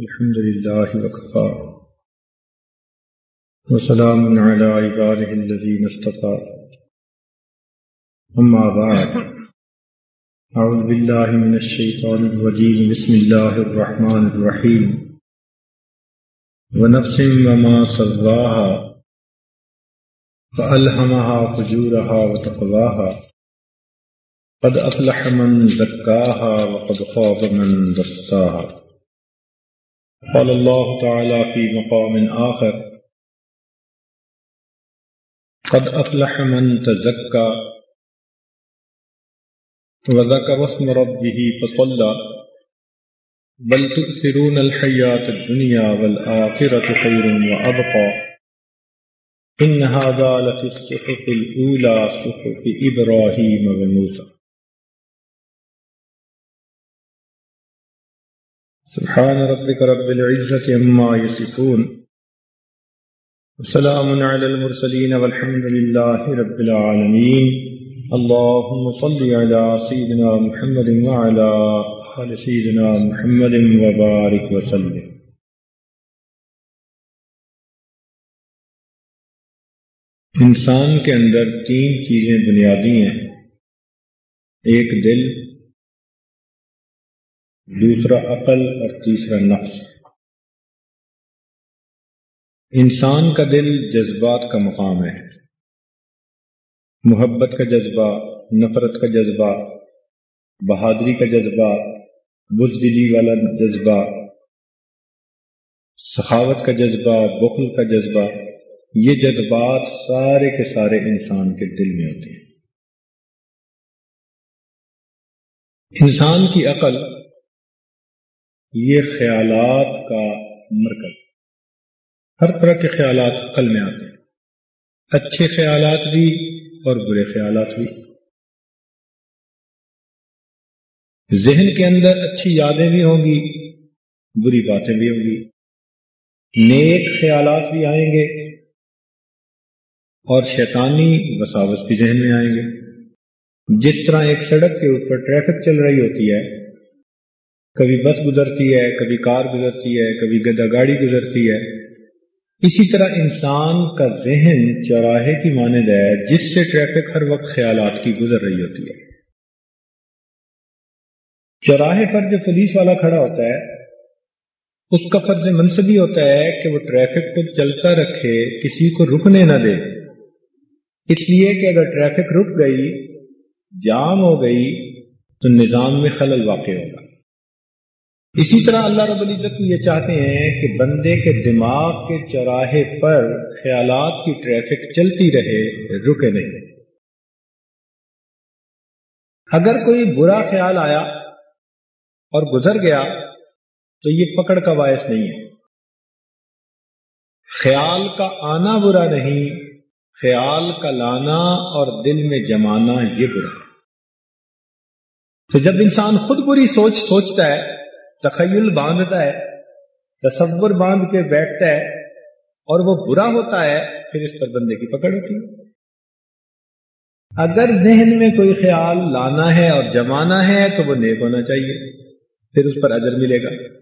الحمد لله وكفى. وسلام على عباده الذين اصطفى. أما بعد. أعوذ بالله من الشيطان الرجيم. بسم الله الرحمن الرحيم. ونفس وما سواها. فألهمها فجورها وتقواها. قد أفلح من زكاها وقد خاب من دساها. قال الله تعالى في مقام آخر. قد أفلح من تزكى. وذكر اسم ربه فصلى. بل تؤثرون الحياة الدنيا والآخرة خير وأبقى. إن هذا لفي الصحف الأولى صحف إبراهيم وموسى. سبحان ربك رب العزة عما يصفون وسلام على المرسلين والحمد لله رب العالمين اللهم صل على سيدنا محمد وعلى آل سيدنا محمد وبارك وسلم انسان کے اندر تین چیزیں بنیادی ہیں ایک دل دوسرا عقل اور تیسرا نفس۔ انسان کا دل جذبات کا مقام ہے۔ محبت کا جذبہ، نفرت کا جذبہ، بہادری کا جذبہ، بزدلی والا جذبہ، سخاوت کا جذبہ، بخل کا جذبہ، یہ جذبات سارے کے سارے انسان کے دل میں ہوتے ہیں۔ انسان کی عقل یہ خیالات کا مرکز۔ ہر طرح کے خیالات عقل میں آتے ہیں۔ اچھے خیالات بھی اور برے خیالات بھی۔ ذہن کے اندر اچھی یادیں بھی ہوں گی، بری باتیں بھی ہوں گی۔ نیک خیالات بھی آئیں گے اور شیطانی وساوس بھی ذہن میں آئیں گے۔ جس طرح ایک سڑک کے اوپر ٹریفک چل رہی ہوتی ہے کبھی بس گزرتی ہے، کبھی کار گزرتی ہے، کبھی گدا گاڑی گزرتی ہے۔ اسی طرح انسان کا ذہن چوراہے کی مانند ہے، جس سے ٹریفک ہر وقت خیالات کی گزر رہی ہوتی ہے۔ چوراہے پر جو پولیس والا کھڑا ہوتا ہے، اس کا فرض منصبی ہوتا ہے کہ وہ ٹریفک کو چلتا رکھے، کسی کو رکنے نہ دے۔ اس لیے کہ اگر ٹریفک رک گئی، جام ہو گئی، تو نظام میں خلل واقع ہوگا۔ اسی طرح اللہ رب العزت یہ چاہتے ہیں کہ بندے کے دماغ کے چوراہے پر خیالات کی ٹریفک چلتی رہے، رکے نہیں۔ اگر کوئی برا خیال آیا اور گزر گیا تو یہ پکڑ کا باعث نہیں ہے۔ خیال کا آنا برا نہیں، خیال کا لانا اور دل میں جمانا یہ برا۔ ہے تو جب انسان خود بری سوچ سوچتا ہے تخیل باندھتا ہے، تصور باندھ کے بیٹھتا ہے اور وہ برا ہوتا ہے، پھر اس پر بندے کی پکڑ ہوتی ہے۔ اگر ذہن میں کوئی خیال لانا ہے اور جمانا ہے تو وہ نیک ہونا چاہیے، پھر اس پر اجر ملے گا۔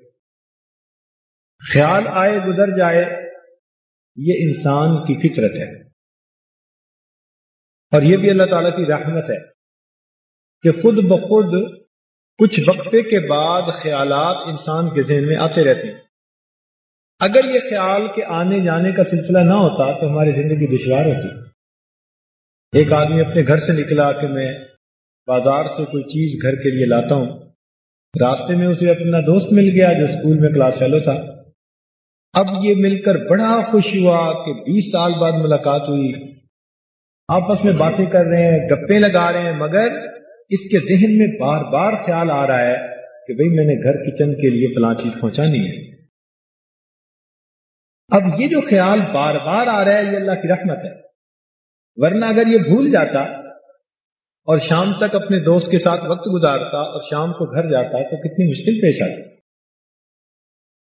خیال آئے، گزر جائے، یہ انسان کی فطرت ہے۔ اور یہ بھی اللہ تعالی کی رحمت ہے کہ خود بخود کچھ وقفے کے بعد خیالات انسان کے ذہن میں آتے رہتے ہیں۔ اگر یہ خیال کے آنے جانے کا سلسلہ نہ ہوتا تو ہماری زندگی دشوار ہوتی۔ ایک آدمی اپنے گھر سے نکلا کہ میں بازار سے کوئی چیز گھر کے لیے لاتا ہوں۔ راستے میں اسے اپنا دوست مل گیا جو اسکول میں کلاس فیلو تھا۔ اب یہ مل کر بڑا خوش ہوا کہ بیس سال بعد ملاقات ہوئی۔ آپس میں باتیں کر رہے ہیں گپے لگا رہے ہیں، مگر اس کے ذہن میں بار بار خیال آ رہا ہے کہ بھئی میں نے گھر کچن کے لیے فلاں چیز پہنچانی ہے۔ اب یہ جو خیال بار بار آ رہا ہے یہ اللہ کی رحمت ہے۔ ورنہ اگر یہ بھول جاتا اور شام تک اپنے دوست کے ساتھ وقت گزارتا اور شام کو گھر جاتا تو کتنی مشکل پیش آتی۔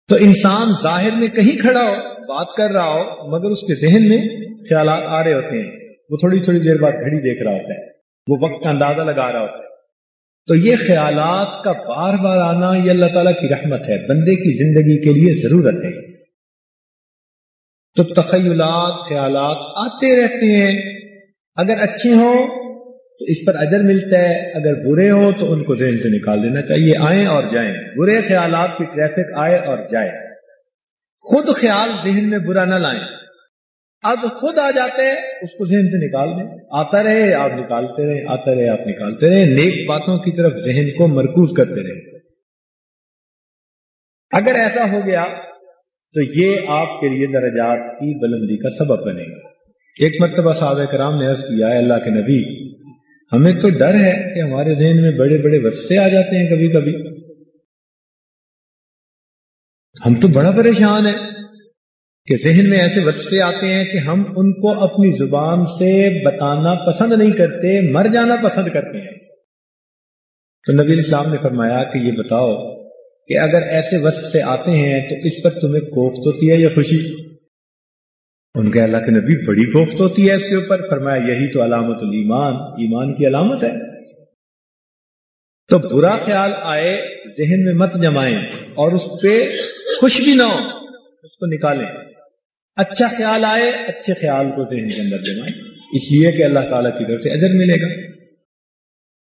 تو انسان ظاہر میں کہیں کھڑا ہو، بات کر رہا ہو، مگر اس کے ذہن میں خیالات آ رہے ہوتے ہیں۔ وہ تھوڑی تھوڑی دیر بعد گھڑی دیکھ رہا ہوتا ہے۔ وہ وقت کا اندازہ لگا رہا ہوتا ہے۔ تو یہ خیالات کا بار بار آنا یہ اللہ تعالیٰ کی رحمت ہے، بندے کی زندگی کے لیے ضرورت ہے۔ تو تخیلات، خیالات آتے رہتے ہیں۔ اگر اچھے ہوں تو اس پر اجر ملتا ہے، اگر برے ہوں تو ان کو ذہن سے نکال دینا چاہیے۔ آئیں اور جائیں۔ برے خیالات کی ٹریفک آئے اور جائے۔ خود خیال ذہن میں برا نہ لائیں۔ اب خود آ جاتے اس کو ذہن سے نکال دیں آتا رہے، آپ نکالتے رہے، آتا رہے، آپ نکالتے رہے۔ نیک باتوں کی طرف ذہن کو مرکوز کرتے رہے۔ اگر ایسا ہو گیا، تو یہ آپ کے لیے درجات کی بلندی کا سبب بنے گا۔ ایک مرتبہ صاحب کرام نے عرض کیا ہے اللہ کے نبی، ہمیں تو ڈر ہے کہ ہمارے ذہن میں بڑے بڑے وسے آ جاتے ہیں کبھی کبھی۔ ہم تو بڑا پریشان ہیں۔ کہ ذہن میں ایسے وسے آتے ہیں کہ ہم ان کو اپنی زبان سے بتانا پسند نہیں کرتے، مر جانا پسند کرتے ہیں۔ تو نبی صاحب نے فرمایا کہ یہ بتاؤ کہ اگر ایسے وصف سے آتے ہیں تو اس پر تمہیں کوفت ہوتی ہے یا خوشی؟ ان کے اللہ کے نبی، بڑی کوفت ہوتی ہے اس کے اوپر۔ فرمایا، یہی تو علامت الایمان، ایمان کی علامت ہے۔ تو برا خیال آئے، ذہن میں مت جمائیں اور اس پہ خوش بھی نہ ہو اس کو نکالیں۔ اچھا خیال آئے، اچھے خیال کو ذہن کے اندر جمائیں۔ اس لیے کہ اللہ تعالیٰ کی طرف سے اجر ملے گا۔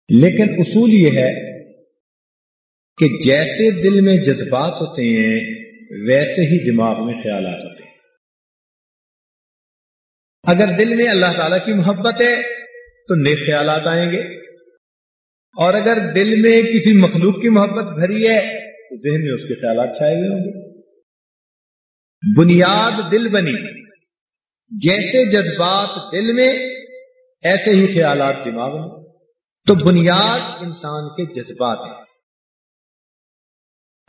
لیکن اصول یہ ہے کہ جیسے دل میں جذبات ہوتے ہیں، ویسے ہی دماغ میں خیالات ہوتے ہیں۔ اگر دل میں اللہ تعالی کی محبت ہے، تو نیک خیالات آئیں گے۔ اور اگر دل میں کسی مخلوق کی محبت بھری ہے، تو ذہن میں اس کے خیالات چھائے ہوئے ہوں گے۔ بنیاد دل بنی۔ جیسے جذبات دل میں، ایسے ہی خیالات دماغ میں۔ تو بنیاد انسان کے جذبات ہیں۔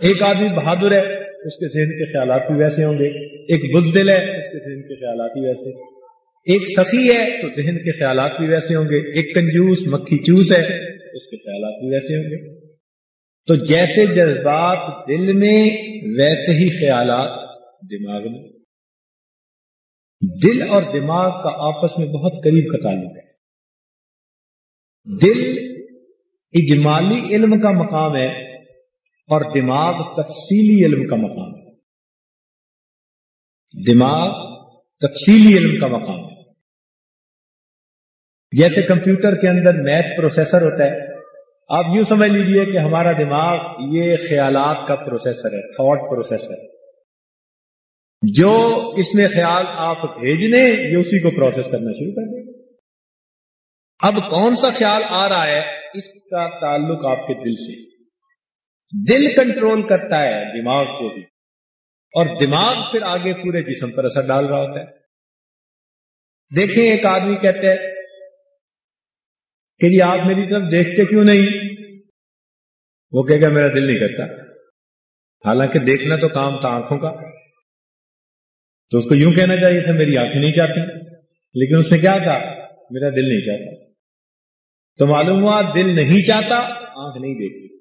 ایک آدمی بہادر ہے، اس کے ذہن کے خیالات بھی ویسے ہوں گے۔ ایک بزدل ہے، اس کے ذہن کے خیالات بھی ویسے۔ ایک سخی ہے، تو ذہن کے خیالات بھی ویسے ہوں گے۔ ایک کنجوس، مکھی چوس ہے، اس کے خیالات بھی ویسے ہوں گے۔ تو جیسے جذبات دل میں، ویسے ہی خیالات دماغ میں۔ دل اور دماغ کا آپس میں بہت قریب کا تعلق ہے۔ دل اجمالی علم کا مقام ہے اور دماغ تفصیلی علم کا مقام ہے۔ دماغ تفصیلی علم کا مقام ہے۔ جیسے کمپیوٹر کے اندر میتھ پروسیسر ہوتا ہے، آپ یوں سمجھ لیجیے کہ ہمارا دماغ یہ خیالات کا پروسیسر ہے، تھاٹ پروسیسر ہے۔ جو اس میں خیال آپ بھیجنے، یہ اسی کو پروسیس کرنا شروع کر دیں۔ اب کون سا خیال آ رہا ہے؟ اس کا تعلق آپ کے دل سے۔ دل کنٹرول کرتا ہے دماغ کو بھی۔ اور دماغ پھر آگے پورے جسم پر اثر ڈال رہا ہوتا ہے۔ دیکھیں، ایک آدمی کہتے ہیں کہ جی آپ میری طرف دیکھتے کیوں نہیں؟ وہ کہے گا، میرا دل نہیں کرتا۔ حالانکہ دیکھنا تو کام تھا آنکھوں کا۔ تو اس کو یوں کہنا چاہیے تھا، میری آنکھیں نہیں چاہتی۔ لیکن اس نے کیا کہا؟ میرا دل نہیں چاہتا۔ تو معلوم ہوا، دل نہیں چاہتا، آنکھ نہیں دیکھتی۔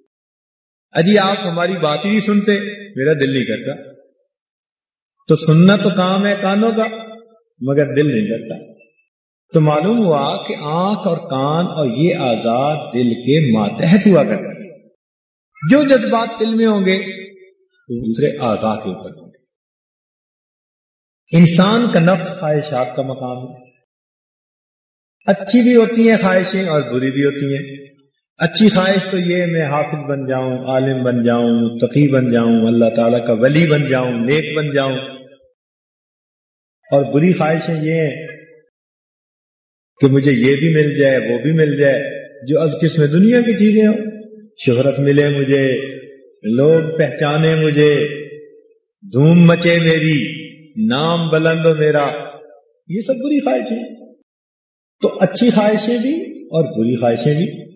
اجی، آپ ہماری بات ہی نہیں سنتے، میرا دل نہیں کرتا۔ تو سننا تو کام ہے کانوں کا، مگر دل نہیں کرتا۔ تو معلوم ہوا کہ آنکھ اور کان اور یہ آزاد دل کے ماتحت ہوا کرتے ہیں۔ جو جذبات دل میں ہوں گے، وہ دوسرے آزاد کے اوپر ہوں گے۔ انسان کا نفس خواہشات کا مقام ہے۔ اچھی بھی ہوتی ہیں خواہشیں اور بری بھی ہوتی ہیں۔ اچھی خواہش تو یہ میں حافظ بن جاؤں، عالم بن جاؤں، متقی بن جاؤں، اللہ تعالیٰ کا ولی بن جاؤں، نیک بن جاؤں۔ اور بری خواہشیں یہ ہیں کہ مجھے یہ بھی مل جائے، وہ بھی مل جائے، جو از قسم دنیا کی چیزیں ہوں۔ شہرت ملے مجھے، لوگ پہچانے مجھے، دھوم مچے میری۔ نام بلند ہو میرا یہ سب بری خواہشیں تو اچھی خواہشیں بھی اور بری خواہشیں بھی۔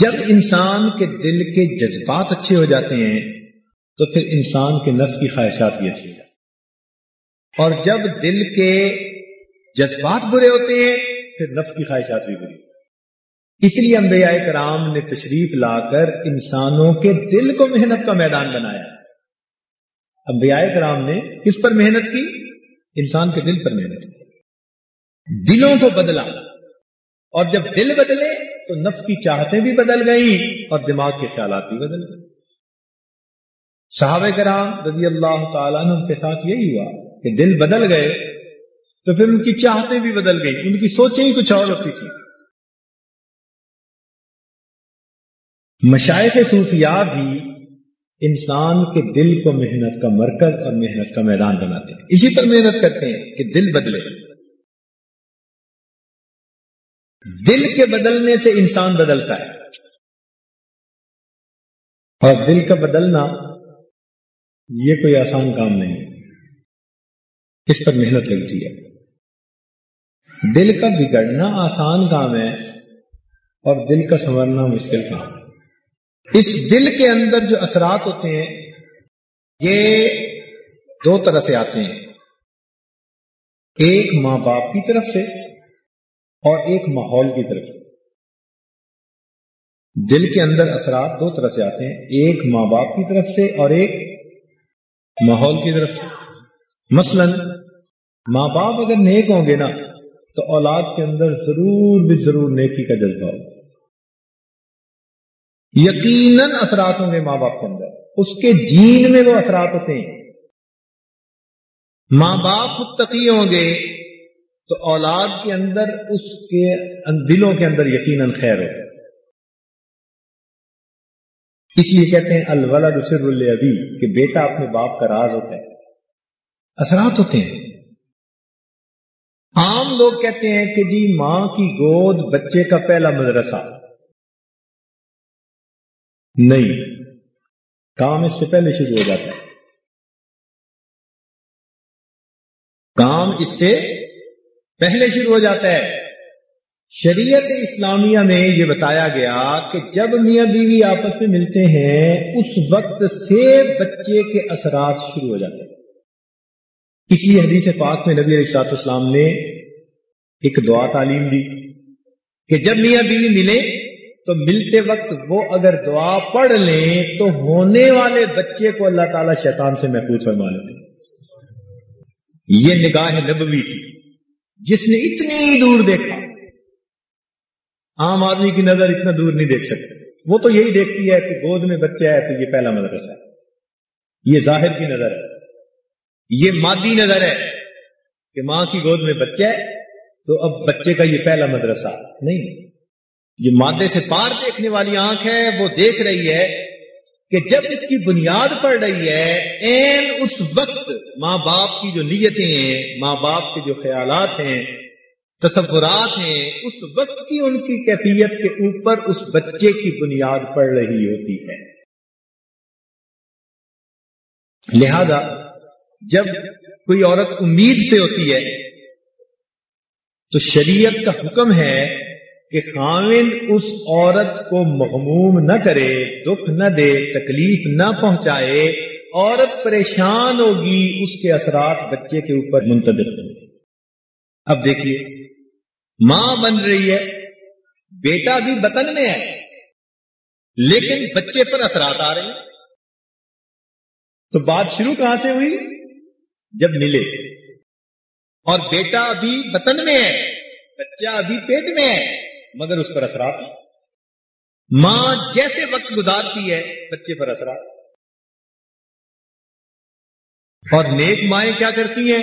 جب انسان کے دل کے جذبات اچھے ہو جاتے ہیں، تو پھر انسان کے نفس کی خواہشات بھی اچھی ہو جاتی اور جب دل کے جذبات برے ہوتے ہیں، پھر نفس کی خواہشات بھی بری۔ اس لیے انبیاء کرام نے تشریف لا کر انسانوں کے دل کو محنت کا میدان بنایا۔ انبیاء کرام نے کس پر محنت کی؟ انسان کے دل پر محنت کی۔ دلوں کو بدلا۔ اور جب دل بدلے تو نفس کی چاہتیں بھی بدل گئیں اور دماغ کے خیالات بھی بدل گئے۔ صحابہ کرام رضی اللہ تعالیٰ عنہ کے ساتھ یہی ہوا کہ دل بدل گئے تو پھر ان کی چاہتیں بھی بدل گئیں، ان کی سوچیں ہی کچھ اور ہوتی تھی مشائق صوفیاء بھی انسان کے دل کو محنت کا مرکز اور محنت کا میدان بناتے ہیں۔ اسی پر محنت کرتے ہیں کہ دل بدلے۔ دل کے بدلنے سے انسان بدلتا ہے۔ اور دل کا بدلنا یہ کوئی آسان کام نہیں۔ اس پر محنت لگتی ہے۔ دل کا بگڑنا آسان کام ہے اور دل کا سنورنا مشکل کام ہے۔ اس دل کے اندر جو اثرات ہوتے ہیں، یہ دو طرح سے آتے ہیں۔ ایک ماں باپ کی طرف سے اور ایک ماحول کی طرف سے۔ دل کے اندر اثرات دو طرح سے آتے ہیں، ایک ماں باپ کی طرف سے اور ایک ماحول کی طرف سے۔ مثلا، ماں باپ اگر نیک ہوں گے نا، تو اولاد کے اندر ضرور بھی ضرور نیکی کا جذبہ ہوگا۔ یقیناً اثرات ہوں گے ماں باپ کے اندر۔ اس کے جین میں وہ اثرات ہوتے ہیں۔ ماں باپ متقی ہوں گے تو اولاد کے اندر، اس کے دلوں کے اندر یقیناً خیر ہو اس لیے کہتے ہیں، الولد سر ابھی کہ بیٹا اپنے باپ کا راز ہوتا ہے۔ اثرات ہوتے ہیں۔ عام لوگ کہتے ہیں کہ جی ماں کی گود بچے کا پہلا مدرسہ۔ نہیں۔ کام اس سے پہلے شروع ہو جاتا ہے۔ کام اس سے پہلے شروع ہو جاتا ہے۔ شریعت اسلامیہ میں یہ بتایا گیا کہ جب میاں بیوی آپس میں ملتے ہیں، اس وقت سے بچے کے اثرات شروع ہو جاتے ہیں۔ اس لیے حدیث پاک میں نبی علیہ اسلام نے ایک دعا تعلیم دی کہ جب میاں بیوی ملے تو ملتے وقت وہ اگر دعا پڑھ لیں تو ہونے والے بچے کو اللہ تعالی شیطان سے محفوظ فرما لیتے یہ نگاہ نبوی تھی۔ جس نے اتنی دور دیکھا۔ عام آدمی کی نظر اتنا دور نہیں دیکھ سکتے۔ وہ تو یہی دیکھتی ہے کہ گود میں بچہ ہے تو یہ پہلا مدرسہ ہے۔ یہ ظاہر کی نظر ہے۔ یہ مادی نظر ہے کہ ماں کی گود میں بچہ ہے تو اب بچے کا یہ پہلا مدرسہ نہیں۔ یہ مادے سے پار دیکھنے والی آنکھ ہے، وہ دیکھ رہی ہے کہ جب اس کی بنیاد پڑ رہی ہے، این اس وقت ماں باپ کی جو نیتیں ہیں، ماں باپ کے جو خیالات ہیں، تصورات ہیں، اس وقت کی ان کی کیفیت کے اوپر اس بچے کی بنیاد پڑ رہی ہوتی ہے۔ لہذا جب کوئی عورت امید سے ہوتی ہے، تو شریعت کا حکم ہے کہ خاوند اس عورت کو مغموم نہ کرے، دکھ نہ دے، تکلیف نہ پہنچائے، عورت پریشان ہوگی، اس کے اثرات بچے کے اوپر منتظر ہوں گے اب دیکھیے، ماں بن رہی ہے، بیٹا بھی بطن میں ہے، لیکن بچے پر اثرات آ رہے ہیں۔ تو بات شروع کہاں سے ہوئی؟ جب ملے۔ اور بیٹا ابھی بطن میں ہے، بچہ ابھی پیٹ میں ہے۔ مگر اس پر اثرات ماں جیسے وقت گزارتی ہے، بچے پر اثرات۔ اور نیک مائیں کیا کرتی ہیں؟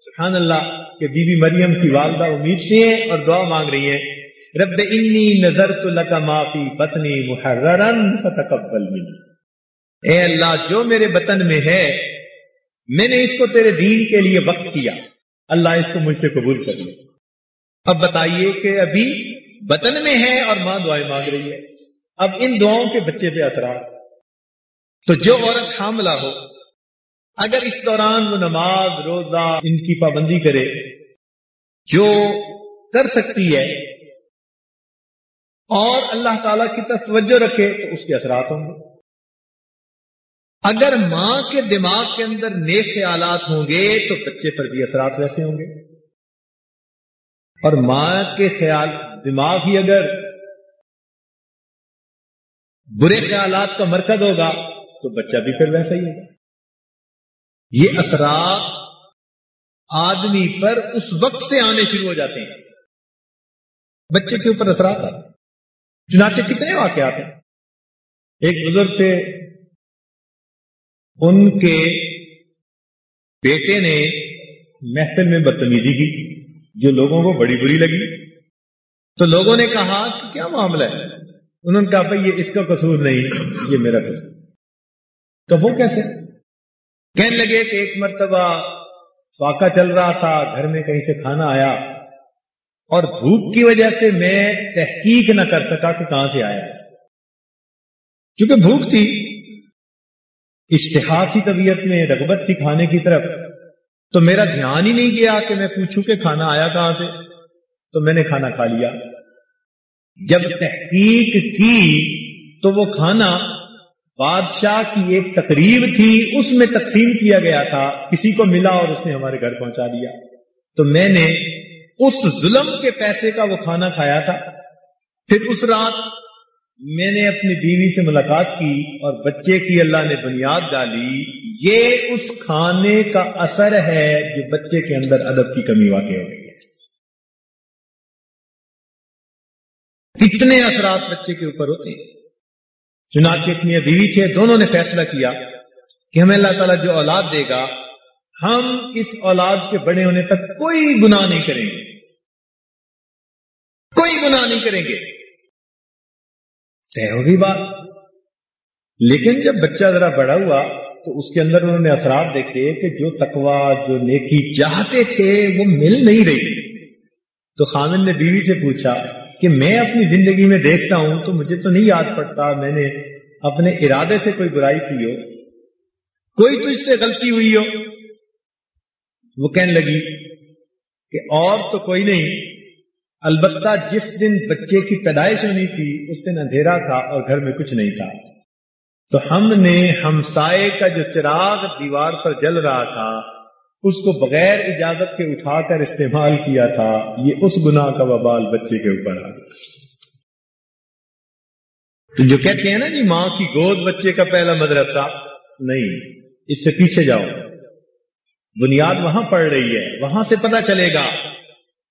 سبحان اللہ کہ بی بی مریم کی والدہ امید سے ہیں اور دعا مانگ رہی ہیں۔ رب انی نظر تو لکا معافی پتنی محررن فتقبل منی۔ اے اللہ، جو میرے بطن میں ہے، میں نے اس کو تیرے دین کے لیے وقت کیا۔ اللہ اس کو مجھ سے قبول کر لے۔ اب بتائیے کہ ابھی بطن میں ہے اور ماں دعائیں مانگ رہی ہے۔ اب ان دعاؤں کے بچے پہ اثرات۔ تو جو عورت حاملہ ہو، اگر اس دوران وہ نماز، روزہ ان کی پابندی کرے، جو کر سکتی ہے، اور اللہ تعالی کی طرف توجہ رکھے، تو اس کے اثرات ہوں گے۔ اگر ماں کے دماغ کے اندر نیک خیالات ہوں گے، تو بچے پر بھی اثرات ویسے ہوں گے۔ اور ماں کے خیال، دماغ ہی اگر برے خیالات کا مرکز ہوگا، تو بچہ بھی پھر ویسا ہی ہوگا۔ یہ اثرات آدمی پر اس وقت سے آنے شروع ہو جاتے ہیں۔ بچے کے اوپر اثرات آتے چنانچہ کتنے واقعات ہیں۔ ایک بزرگ تھے، ان کے بیٹے نے محفل میں بدتمیزی کی۔ جو لوگوں کو بڑی بری لگی۔ تو لوگوں نے کہا کہ کیا معاملہ ہے؟ انہوں نے کہا، بھائی، یہ اس کا قصور نہیں، یہ میرا قصور۔ تو وہ کیسے؟ کہنے لگے کہ ایک مرتبہ فاقہ چل رہا تھا، گھر میں کہیں سے کھانا آیا اور بھوک کی وجہ سے میں تحقیق نہ کر سکا کہ کہاں سے آیا۔ کیونکہ بھوک تھی، اشتہار طبیعت میں، رغبت تھی کھانے کی طرف۔ تو میرا دھیان ہی نہیں گیا کہ میں پوچھوں کہ کھانا آیا کہاں سے؟ تو میں نے کھانا کھا لیا۔ جب تحقیق کی تو وہ کھانا بادشاہ کی ایک تقریب تھی، اس میں تقسیم کیا گیا تھا۔ کسی کو ملا اور اس نے ہمارے گھر پہنچا دیا۔ تو میں نے اس ظلم کے پیسے کا وہ کھانا کھایا تھا۔ پھر اس رات میں نے اپنی بیوی سے ملاقات کی اور بچے کی اللہ نے بنیاد ڈالی، یہ اس کھانے کا اثر ہے جو بچے کے اندر ادب کی کمی واقع ہو گئی ہے۔ کتنے اثرات بچے کے اوپر ہوتے ہیں۔ چنانچہ اتنی بیوی تھے، دونوں نے فیصلہ کیا کہ ہمیں اللہ تعالیٰ جو اولاد دے گا، ہم اس اولاد کے بڑے ہونے تک کوئی گناہ نہیں کریں گے۔ کوئی گناہ نہیں کریں گے۔ طے ہوگی بات۔ لیکن جب بچہ ذرا بڑا ہوا تو اس کے اندر انہوں نے اثرات دیکھے کہ جو تکوا جو نیکی چاہتے تھے وہ مل نہیں رہی۔ تو خامن نے بیوی سے پوچھا کہ میں اپنی زندگی میں دیکھتا ہوں تو مجھے تو نہیں یاد پڑتا، میں نے اپنے ارادے سے کوئی برائی کی ہو۔ کوئی تو اس سے غلطی ہوئی ہو۔ وہ کہنے لگی کہ اور تو کوئی نہیں البتہ جس دن بچے کی پیدائش ہونی تھی، اس دن اندھیرا تھا اور گھر میں کچھ نہیں تھا۔ تو ہم نے ہمسائے کا جو چراغ دیوار پر جل رہا تھا، اس کو بغیر اجازت کے اٹھا کر استعمال کیا تھا۔ یہ اس گناہ کا وبال بچے کے اوپر آ تو جو کہتے ہیں نا جی ماں کی گود بچے کا پہلا مدرسہ، نہیں، اس سے پیچھے جاؤ۔ بنیاد وہاں پڑ رہی ہے، وہاں سے پتا چلے گا۔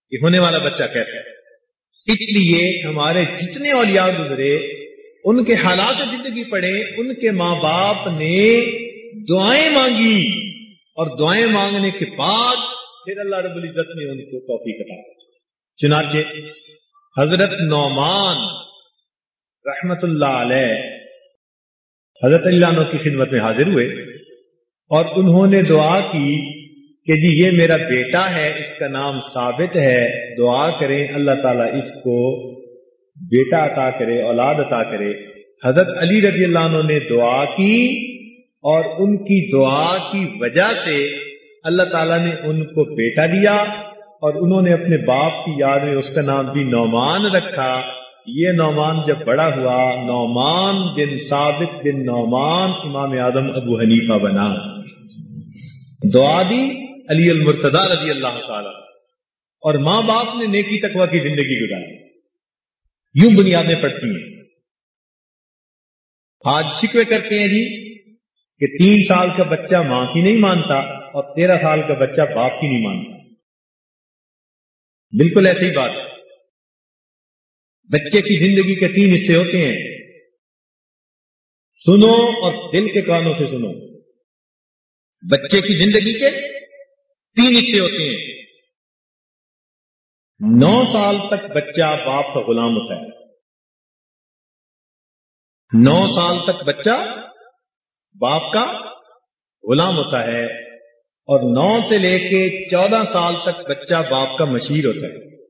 کہ ہونے والا بچہ کیسا ہے۔ اس لیے ہمارے جتنے اولیاء گزرے، ان کے حالات زندگی پڑے ان کے ماں باپ نے دعائیں مانگی اور دعائیں مانگنے کے بعد پھر اللہ رب العزت نے ان کو توفیق عطا چنانچہ حضرت نعمان رحمت اللہ علیہ حضرت اللہ کی خدمت میں حاضر ہوئے اور انہوں نے دعا کی کہ جی یہ میرا بیٹا ہے، اس کا نام ثابت ہے، دعا کریں، اللہ تعالیٰ اس کو بیٹا عطا کرے، اولاد عطا کرے۔ حضرت علی رضی اللہ عنہ نے دعا کی اور ان کی دعا کی وجہ سے اللہ تعالیٰ نے ان کو بیٹا دیا اور انہوں نے اپنے باپ کی یاد میں اس کا نام بھی نعمان رکھا۔ یہ نعمان جب بڑا ہوا، نعمان بن ثابت بن نعمان امام اعظم ابو حنیفہ بنا۔ دعا دی علی المرتضی رضی اللہ تعالی اور ماں باپ نے نیکی تقوی کی زندگی گزاری۔ یوں بنیادیں پڑتی ہیں۔ آج شکوے کرتے ہیں جی کہ تین سال کا بچہ ماں کی نہیں مانتا اور تیرہ سال کا بچہ باپ کی نہیں مانتا۔ بالکل ایسی ہی بات ہے۔ بچے کی زندگی کے تین حصے ہوتے ہیں۔ سنو اور دل کے کانوں سے سنو۔ بچے کی زندگی کے تین حصے ہوتے ہیں۔ نو سال تک بچہ باپ کا غلام ہوتا ہے۔ نو سال تک بچہ باپ کا غلام ہوتا ہے اور نو سے لے کے چودہ سال تک بچہ باپ کا مشیر ہوتا ہے۔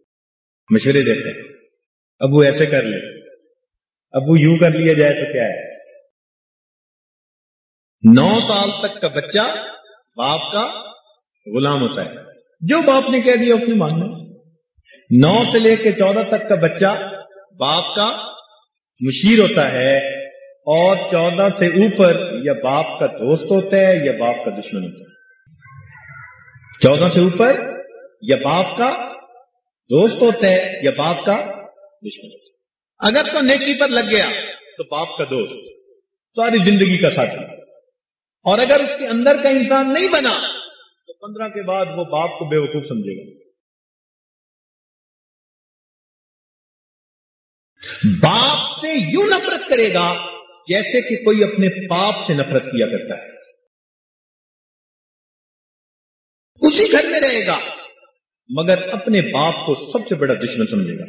مشورے دیتے ہیں۔ ابو ایسے کر لے۔ ابو یوں کر لیا جائے تو کیا ہے؟ نو سال تک کا بچہ باپ کا غلام ہوتا ہے۔ جو باپ نے کہہ دیا اس نے ماننا۔ نو سے لے کے چودہ تک کا بچہ باپ کا مشیر ہوتا ہے اور چودہ سے اوپر یا باپ کا دوست ہوتا ہے یا باپ کا دشمن ہوتا ہے۔ چودہ سے اوپر یا باپ کا دوست ہوتا ہے یا باپ کا دشمن ہوتا ہے۔ اگر تو نیکی پر لگ گیا تو باپ کا دوست، ساری زندگی کا ساتھی۔ اور اگر اس کے اندر کا انسان نہیں بنا پندرہ کے بعد وہ باپ کو بے وقوف سمجھے گا۔ باپ سے یوں نفرت کرے گا جیسے کہ کوئی اپنے پاپ سے نفرت کیا کرتا ہے۔ اسی گھر میں رہے گا، مگر اپنے باپ کو سب سے بڑا دشمن سمجھے گا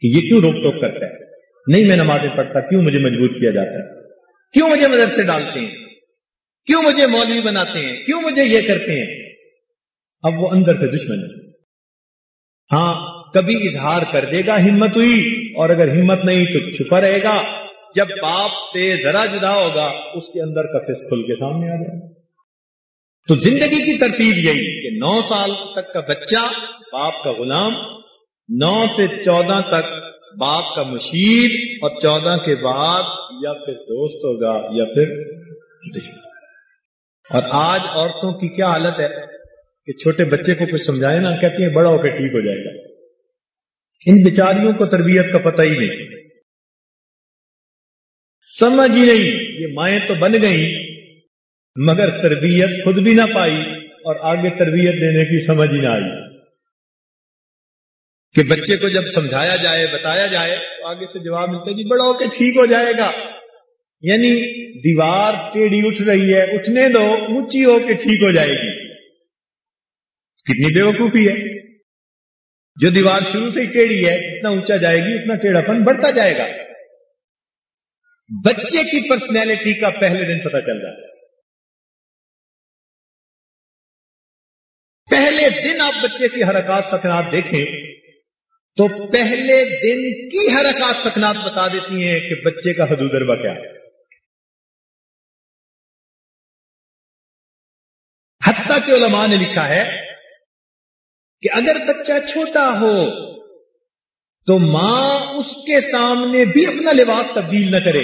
کہ یہ کیوں روک ٹوک کرتا ہے؟ نہیں میں نمازیں پڑھتا، کیوں مجھے مجبور کیا جاتا ہے؟ کیوں مجھے مدرسے ڈالتے ہیں؟ کیوں مجھے مولوی بناتے ہیں؟ کیوں مجھے یہ کرتے ہیں؟ اب وہ اندر سے دشمن ہے۔ ہاں کبھی اظہار کر دے گا ہمت ہوئی، اور اگر ہمت نہیں تو چھپا رہے گا۔ جب باپ سے ذرا جدا ہوگا، اس کے اندر کا فس کھل کے سامنے آ جائے۔ گا تو زندگی کی ترتیب یہی کہ نو سال تک کا بچہ باپ کا غلام، نو سے چودہ تک باپ کا مشیر، اور چودہ کے بعد یا پھر دوست ہوگا یا پھر اور آج عورتوں کی کیا حالت ہے؟ کہ چھوٹے بچے کو کچھ سمجھائے نا، کہتی ہیں، بڑا ہو کے ٹھیک ہو جائے گا۔ ان بیچاریوں کو تربیت کا پتہ ہی نہیں۔ سمجھ ہی نہیں، یہ مائیں تو بن گئی مگر تربیت خود بھی نہ پائی اور آگے تربیت دینے کی سمجھ ہی نہ آئی۔ کہ بچے کو جب سمجھایا جائے، بتایا جائے، تو آگے سے جواب ملتا ہے جی بڑا ہو کے ٹھیک ہو جائے گا۔ یعنی دیوار ٹیڑھی اٹھ رہی ہے، اٹھنے دو، اونچی ہو کے ٹھیک ہو جائے گی۔ کتنی بے وقوفی ہے۔ جو دیوار شروع سے ہی ٹیڑھی ہے اتنا اونچا جائے گی، اتنا ٹیڑھا پن بڑھتا جائے گا۔ بچے کی پرسنالٹی کا پہلے دن پتہ چل جاتا ہے۔ پہلے دن آپ بچے کی حرکات سکنات دیکھیں، تو پہلے دن کی حرکات سکنات بتا دیتی ہیں کہ بچے کا حدود اربا کیا ہے۔ حتیٰ کہ علماء نے لکھا ہے کہ اگر بچہ چھوٹا ہو تو ماں اس کے سامنے بھی اپنا لباس تبدیل نہ کرے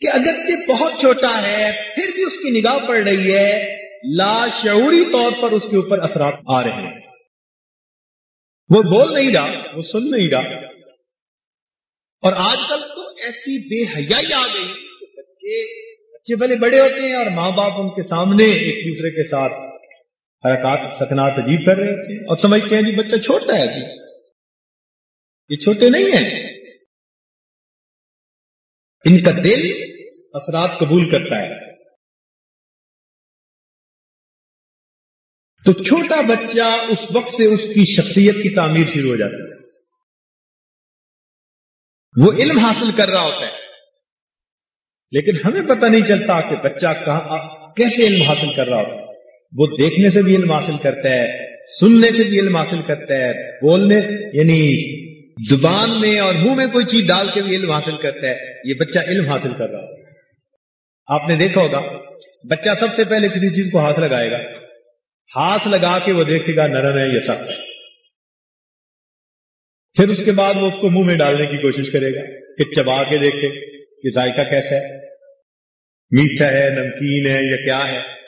کہ اگر یہ بہت چھوٹا ہے، پھر بھی اس کی نگاہ پڑ رہی ہے لاشعوری طور پر اس کے اوپر اثرات آ رہے ہیں۔ وہ بول نہیں رہا، وہ سن نہیں رہا۔ اور آج کل تو ایسی بے حیائی آ گئی کہ بچے بچے بھلے بڑے ہوتے ہیں اور ماں باپ ان کے سامنے ایک دوسرے کے ساتھ حرکات سکنات عجیب کر رہے ہوتے ہیں اور سمجھتے ہیں جی بچہ چھوٹا ہے جی۔ یہ چھوٹے نہیں ہیں۔ ان کا دل اثرات قبول کرتا ہے۔ تو چھوٹا بچہ اس وقت سے اس کی شخصیت کی تعمیر شروع ہو جاتی ہے۔ وہ علم حاصل کر رہا ہوتا ہے۔ لیکن ہمیں پتہ نہیں چلتا کہ بچہ کہاں کیسے علم حاصل کر رہا ہوتا ہے۔ وہ دیکھنے سے بھی علم حاصل کرتا ہے، سننے سے بھی علم حاصل کرتا ہے، بولنے یعنی زبان میں اور منہ میں کوئی چیز ڈال کے بھی علم حاصل کرتا ہے۔ یہ بچہ علم حاصل کر رہا ہوگا۔ آپ نے دیکھا ہوگا، بچہ سب سے پہلے کسی چیز کو ہاتھ لگائے گا۔ ہاتھ لگا کے وہ دیکھے گا، نرم ہے یا سخت۔ ہے پھر اس کے بعد وہ اس کو منہ میں ڈالنے کی کوشش کرے گا کہ چبا کے دیکھے کہ ذائقہ کیسا ہے۔ میٹھا ہے، نمکین ہے یا کیا ہے۔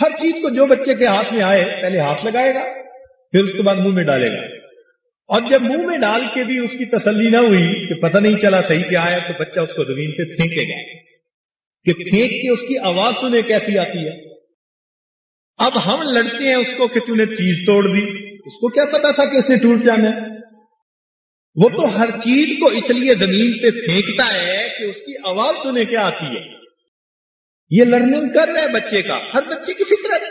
ہر چیز کو جو بچے کے ہاتھ میں آئے، پہلے ہاتھ لگائے گا، پھر اس کے بعد منہ میں ڈالے گا۔ اور جب منہ میں ڈال کے بھی اس کی تسلی نہ ہوئی کہ پتہ نہیں چلا صحیح کیا ہے، تو بچہ اس کو زمین پہ پھینکے گا۔ کہ پھینک کے اس کی آواز سنے کیسی آتی ہے۔ اب ہم لڑتے ہیں اس کو کہ تھی نے چیز توڑ دی۔ اس کو کیا پتا تھا کہ اس نے ٹوٹ جانا ہے؟ وہ تو ہر چیز کو اس لیے زمین پہ پھینکتا ہے کہ اس کی آواز سنے کیا آتی ہے۔ یہ لرننگ کر رہے بچے کا، ہر بچے کی فطرت۔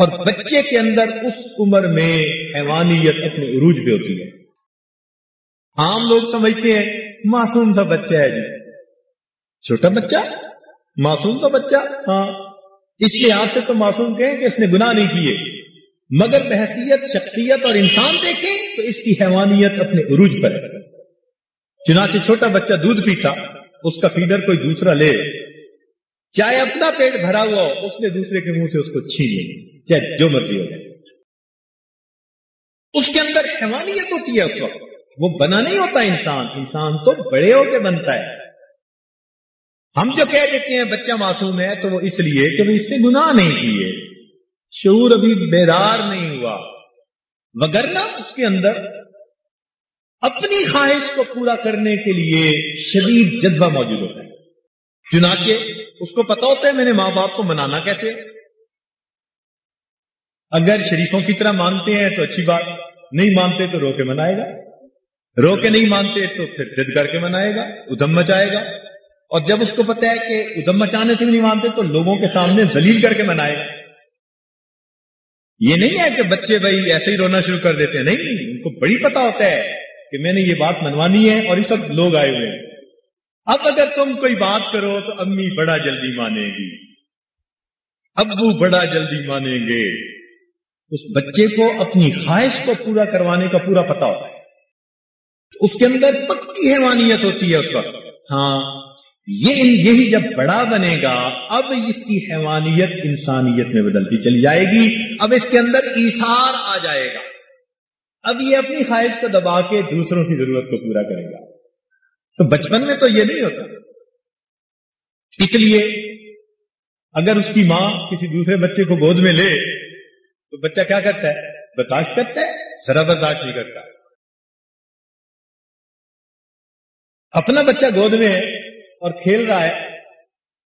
اور بچے کے اندر اس عمر میں حیوانیت اپنے عروج پہ ہوتی ہے۔ عام لوگ سمجھتے ہیں، معصوم سا بچہ ہے جی۔ چھوٹا بچہ؟ معصوم سا بچہ؟ ہاں۔ اس لحاظ سے تو معصوم کہیں کہ اس نے گناہ نہیں کیے۔ مگر بحثیت، شخصیت اور انسان دیکھیں تو اس کی حیوانیت اپنے عروج پر ہے۔ چنانچہ چھوٹا بچہ دودھ پیتا۔ اس کا فیڈر کوئی دوسرا لے۔ چاہے اپنا پیٹ بھرا ہوا ہو، اس نے دوسرے کے منہ سے اس کو چھین لی چاہے جو مرضی ہو جائے۔ اس کے اندر حیوانیت ہوتی ہے اس وقت۔ وہ بنا نہیں ہوتا انسان۔ انسان تو بڑے ہو کے بنتا ہے۔ ہم جو کہہ دیتے ہیں، بچہ معصوم ہے، تو وہ اس لیے کہ اس نے گناہ نہیں کیے۔ شعور ابھی بیدار نہیں ہوا۔ وگرنہ اس کے اندر اپنی خواہش کو پورا کرنے کے لیے شدید جذبہ موجود ہوتا ہے۔ چنانچہ اس کو پتا ہوتا ہے میں نے ماں باپ کو منانا کیسے؟ اگر شریفوں کی طرح مانتے ہیں تو اچھی بات، نہیں مانتے تو رو کے منائے گا۔ رو کے نہیں مانتے تو پھر ضد کر کے منائے گا ادم مچائے گا۔ اور جب اس کو پتا ہے کہ ادم مچانے سے بھی نہیں مانتے تو لوگوں کے سامنے زلیل کر کے منائے۔ گا یہ نہیں ہے کہ بچے بھائی ایسے ہی رونا شروع کر دیتے ہیں، نہیں، ان کو بڑی پتا ہوتا ہے۔ کہ میں نے یہ بات منوانی ہے اور یہ سب لوگ آئے ہوئے ہیں۔ اب اگر تم کوئی بات کرو تو امی بڑا جلدی مانے گی۔ ابو بڑا جلدی مانیں گے۔ اس بچے کو اپنی خواہش کو پورا کروانے کا پورا پتا ہوتا ہے۔ اس کے اندر پکی حیوانیت ہوتی ہے اس وقت۔ ہاں یہ یہی جب بڑا بنے گا، اب اس کی حیوانیت انسانیت میں بدلتی چلی جائے گی۔ اب اس کے اندر ایسار آ جائے گا۔ اب یہ اپنی خواہش کو دبا کے دوسروں کی ضرورت کو پورا کرے گا۔ تو بچپن میں تو یہ نہیں ہوتا۔ اس لیے اگر اس کی ماں کسی دوسرے بچے کو گود میں لے، تو بچہ کیا کرتا ہے؟ برداشت کرتا ہے، ذرا برداشت نہیں کرتا۔ اپنا بچہ گود میں ہے اور کھیل رہا ہے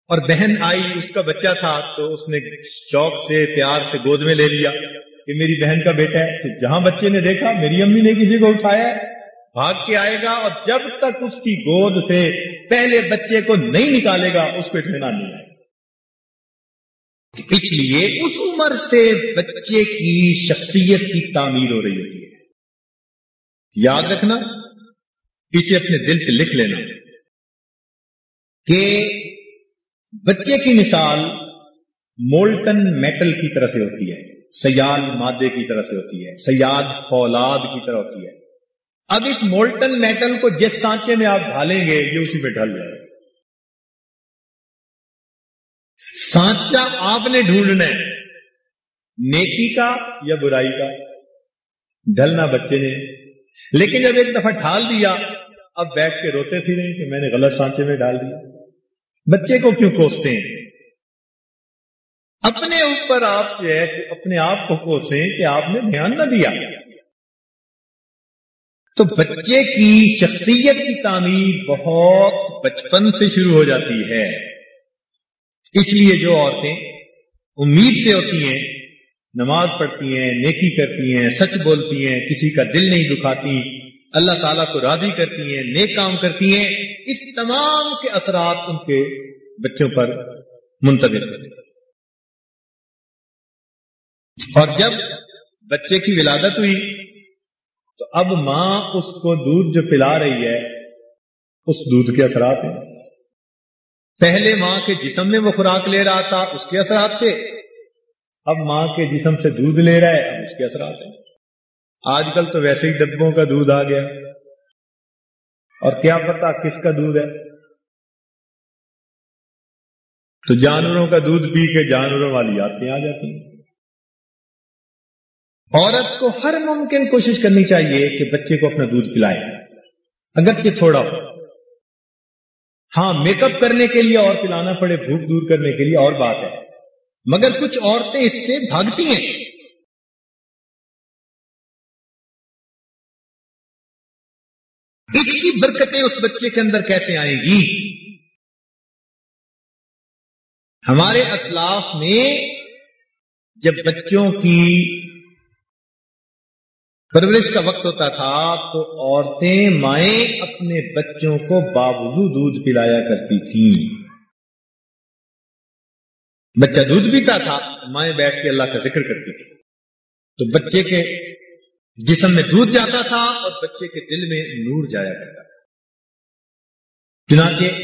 اور بہن آئی، اس کا بچہ تھا، تو اس نے شوق سے، پیار سے گود میں لے لیا۔ کہ میری بہن کا بیٹا ہے، تو جہاں بچے نے دیکھا، میری امی نے کسی کو اٹھایا بھاگ کے آئے گا اور جب تک اس کی گود سے پہلے بچے کو نہیں نکالے گا، اس کو اطمینان نہیں آئے اس لیے اس عمر سے بچے کی شخصیت کی تعمیر ہو رہی ہوتی ہے۔ یاد رکھنا، اسے اپنے دل پہ لکھ لینا کہ بچے کی مثال مولٹن میٹل کی طرح سے ہوتی ہے۔ سیال مادے کی طرح سے ہوتی ہے، سیاد فولاد کی طرح ہوتی ہے۔ اب اس مولٹن میٹل کو جس سانچے میں آپ ڈھالیں گے، یہ اسی پہ ڈھل جائے۔ سانچا آپ نے ڈھونڈنا ہے، نیکی کا یا برائی کا؟ ڈھلنا بچے نے۔ لیکن جب ایک دفعہ ڈھال دیا، اب بیٹھ کے روتے پھریں کہ میں نے غلط سانچے میں ڈال دیا۔ بچے کو کیوں کوستے ہیں؟ اپنے اوپر آپ جو ہے اپنے آپ کو کوسیں کہ آپ نے دھیان نہ دیا۔ تو بچے کی شخصیت کی تعمیر بہت بچپن سے شروع ہو جاتی ہے۔ اس لیے جو عورتیں امید سے ہوتی ہیں، نماز پڑھتی ہیں، نیکی کرتی ہیں، سچ بولتی ہیں، کسی کا دل نہیں دکھاتی، اللہ تعالیٰ کو راضی کرتی ہیں، نیک کام کرتی ہیں، اس تمام کے اثرات ان کے بچوں پر منتقل اور جب بچے کی ولادت ہوئی، تو اب ماں اس کو دودھ جو پلا رہی ہے، اس دودھ کے اثرات ہیں۔ پہلے ماں کے جسم میں وہ خوراک لے رہا تھا، اس کے اثرات تھے۔ اب ماں کے جسم سے دودھ لے رہا ہے، اب اس کے اثرات ہیں۔ آج کل تو ویسے ہی ڈبوں کا دودھ آ گیا۔ اور کیا پتا کس کا دودھ ہے۔ تو جانوروں کا دودھ پی کے جانوروں والی آتے آ جاتی ہیں۔ عورت کو ہر ممکن کوشش کرنی چاہیے کہ بچے کو اپنا دودھ پلائے۔ اگرچہ تھوڑا ہو۔ ہاں میک اپ کرنے کے لیے اور پلانا پڑے، بھوک دور کرنے کے لیے اور بات ہے۔ مگر کچھ عورتیں اس سے بھاگتی ہیں۔ اس کی برکتیں اس بچے کے اندر کیسے آئیں گی؟ ہمارے اسلاف میں جب بچوں کی پرورش کا وقت ہوتا تھا، تو عورتیں مائیں اپنے بچوں کو باوجود دودھ پلایا کرتی تھیں۔ بچہ دودھ پیتا تھا، مائیں بیٹھ کے اللہ کا ذکر کرتی تھی تو بچے کے جسم میں دودھ جاتا تھا اور بچے کے دل میں نور جایا کرتا تھا۔ چنانچہ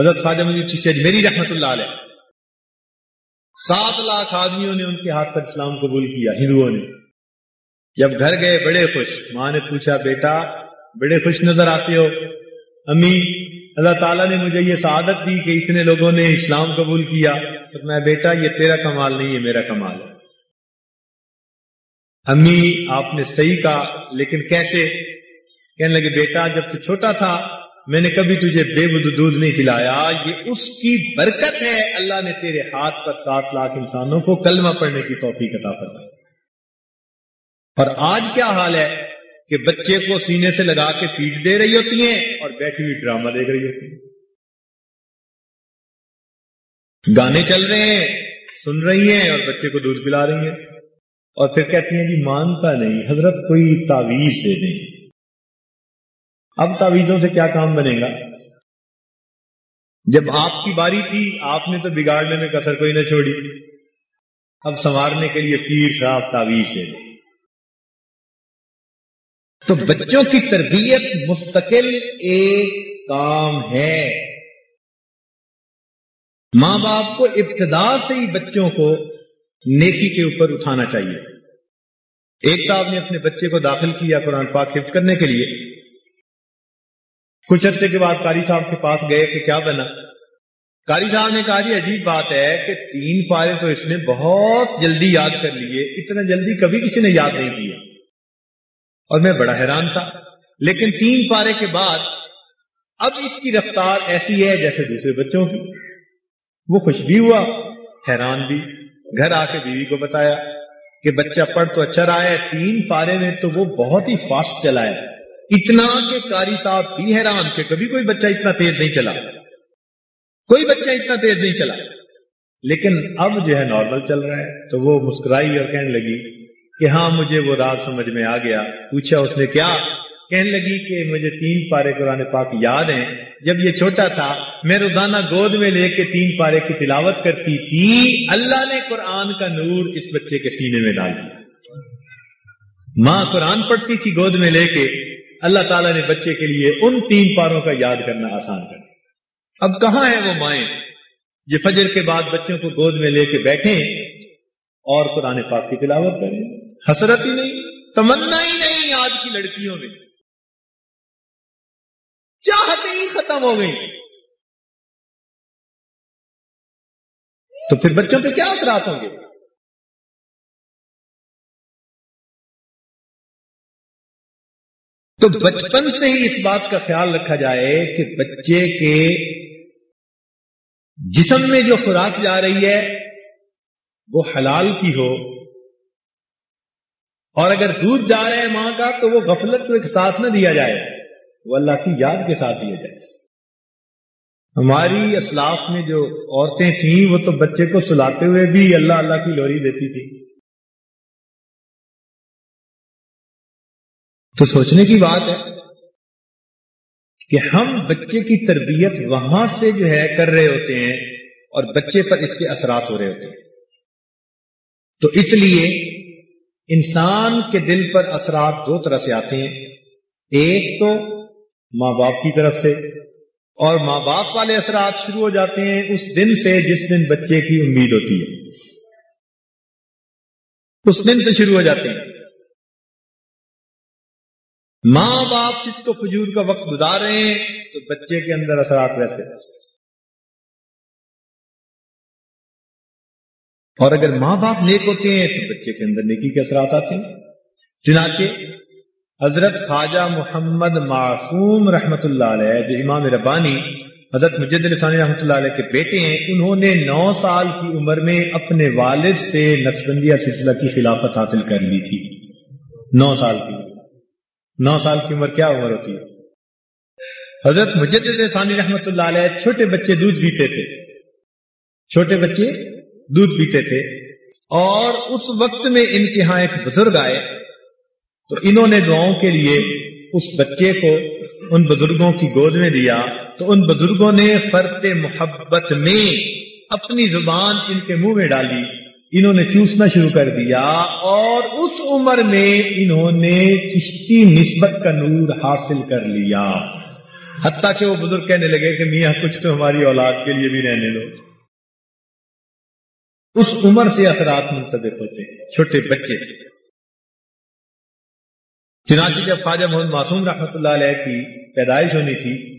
حضرت خواجہ مجھے میری رحمت اللہ علیہ، سات لاکھ آدمیوں نے ان کے ہاتھ پر اسلام قبول کیا، ہندوؤں نے۔ جب گھر گئے بڑے خوش۔ ماں نے پوچھا، بیٹا، بڑے خوش نظر آتے ہو۔ امی، اللہ تعالیٰ نے مجھے یہ سعادت دی کہ اتنے لوگوں نے اسلام قبول کیا۔ تو میں، بیٹا، یہ تیرا کمال نہیں ہے میرا کمال ہے۔ امی، آپ نے صحیح کہا، لیکن کیسے؟ کہنے لگے، بیٹا، جب تو چھوٹا تھا، میں نے کبھی تجھے بے بد دودھ نہیں پلایا۔ یہ اس کی برکت ہے۔ اللہ نے تیرے ہاتھ پر سات لاکھ انسانوں کو کلمہ پڑھنے کی توفیق عطا فرمائی۔ اور آج کیا حال ہے کہ بچے کو سینے سے لگا کے پیٹ دے رہی ہوتی ہیں اور بیٹھی ہوئی ڈرامہ دیکھ رہی ہوتی ہیں؟ گانے چل رہے ہیں، سن رہی ہیں اور بچے کو دودھ پلا رہی ہیں۔ اور پھر کہتی ہیں جی مانتا نہیں، حضرت کوئی تعویذ دے دیں۔ اب تعویذوں سے کیا کام بنے گا؟ جب آپ کی باری تھی، آپ نے تو بگاڑنے میں کسر کوئی نہ چھوڑی۔ اب سنوارنے کے لیے پیر صاحب تعویذ دے دیں۔ تو بچوں کی تربیت مستقل ایک کام ہے۔ ماں باپ کو ابتدا سے ہی بچوں کو نیکی کے اوپر اٹھانا چاہیے۔ ایک صاحب نے اپنے بچے کو داخل کیا قرآن پاک حفظ کرنے کے لیے۔ کچھ عرصے کے بعد کاری صاحب کے پاس گئے کہ کیا بنا۔ کاری صاحب نے کہا جی عجیب بات ہے کہ تین پارے تو اس نے بہت جلدی یاد کر لیے۔ اتنا جلدی کبھی کسی نے یاد نہیں کیا۔ اور میں بڑا حیران تھا۔ لیکن تین پارے کے بعد اب اس کی رفتار ایسی ہے جیسے دوسرے بچوں کی۔ وہ خوش بھی ہوا، حیران بھی۔ گھر آ کے بیوی کو بتایا کہ بچہ پڑھ تو اچھا رہا ہے، تین پارے میں تو وہ بہت ہی فاسٹ چلا ہے۔ اتنا کہ کاری صاحب بھی حیران کہ کبھی کوئی بچہ اتنا تیز نہیں چلا۔ کوئی بچہ اتنا تیز نہیں چلا۔ لیکن اب جو ہے نارمل چل رہا ہے، تو وہ مسکرائی اور کہنے لگی کہ ہاں مجھے وہ رات سمجھ میں آ گیا۔ پوچھا اس نے کیا؟ کہنے لگی کہ مجھے تین پارے قرآن پاک یاد ہیں۔ جب یہ چھوٹا تھا، میں روزانہ گود میں لے کے تین پارے کی تلاوت کرتی تھی۔ اللہ نے قرآن کا نور اس بچے کے سینے میں ڈال دیا۔ ماں قرآن پڑھتی تھی گود میں لے کے۔ اللہ تعالیٰ نے بچے کے لیے ان تین پاروں کا یاد کرنا آسان کر اب کہاں ہے وہ مائیں؟ جو فجر کے بعد بچوں کو گود میں لے کے بیٹھیں اور قرآن پاک کی تلاوت کریں۔ حسرت ہی نہیں، تمنا ہی نہیں آج کی لڑکیوں میں۔ چاہتے ہی ختم ہو گئی۔ تو پھر بچوں پہ کیا اثرات ہوں گے؟ تو بچپن سے ہی اس بات کا خیال رکھا جائے کہ بچے کے جسم میں جو خوراک جا رہی ہے، وہ حلال کی ہو۔ اور اگر دودھ جا رہا ہے ماں کا تو وہ غفلت کے ساتھ نہ دیا جائے، وہ اللہ کی یاد کے ساتھ دیا جائے۔ ہماری اسلاف میں جو عورتیں تھیں، وہ تو بچے کو سلاتے ہوئے بھی اللہ اللہ کی لوری دیتی تھی تو سوچنے کی بات ہے کہ ہم بچے کی تربیت وہاں سے جو ہے کر رہے ہوتے ہیں اور بچے پر اس کے اثرات ہو رہے ہوتے ہیں۔ تو اس لیے انسان کے دل پر اثرات دو طرح سے آتے ہیں۔ ایک تو ماں باپ کی طرف سے، اور ماں باپ والے اثرات شروع ہو جاتے ہیں اس دن سے جس دن بچے کی امید ہوتی ہے۔ اس دن سے شروع ہو جاتے ہیں۔ ماں باپ جس کو فجور کا وقت گزار رہے ہیں، تو بچے کے اندر اثرات ویسے اور اگر ماں باپ نیک ہوتے ہیں تو بچے کے اندر نیکی کے اثرات آتے ہیں۔ چنانچہ حضرت خواجہ محمد معصوم رحمت اللہ علیہ، جو امام ربانی حضرت مجد السانی رحمۃ اللہ علیہ کے بیٹے ہیں، انہوں نے نو سال کی عمر میں اپنے والد سے نقشبندیہ سلسلہ کی خلافت حاصل کر لی تھی۔ نو سال کی۔ نو سال کی عمر کیا عمر ہوتی؟ ہے حضرت مجد ثانی رحمت اللہ علیہ چھوٹے بچے دودھ پیتے تھے۔ چھوٹے بچے دودھ پیتے تھے اور اس وقت میں ان کے ہاں ایک بزرگ آئے، تو انہوں نے دعاؤں کے لیے اس بچے کو ان بزرگوں کی گود میں دیا۔ تو ان بزرگوں نے فرق محبت میں اپنی زبان ان کے منہ میں ڈالی۔ انہوں نے چوسنا شروع کر دیا اور اس عمر میں انہوں نے کشتی نسبت کا نور حاصل کر لیا۔ حتیٰ کہ وہ بزرگ کہنے لگے کہ میاں، کچھ تو ہماری اولاد کے لیے بھی رہنے لو اس عمر سے اثرات منتظر ہوتے ہیں، چھوٹے بچے۔ چنانچہ جب خواجہ محمد معصوم رحمۃ اللہ علیہ کی پیدائش ہونی تھی،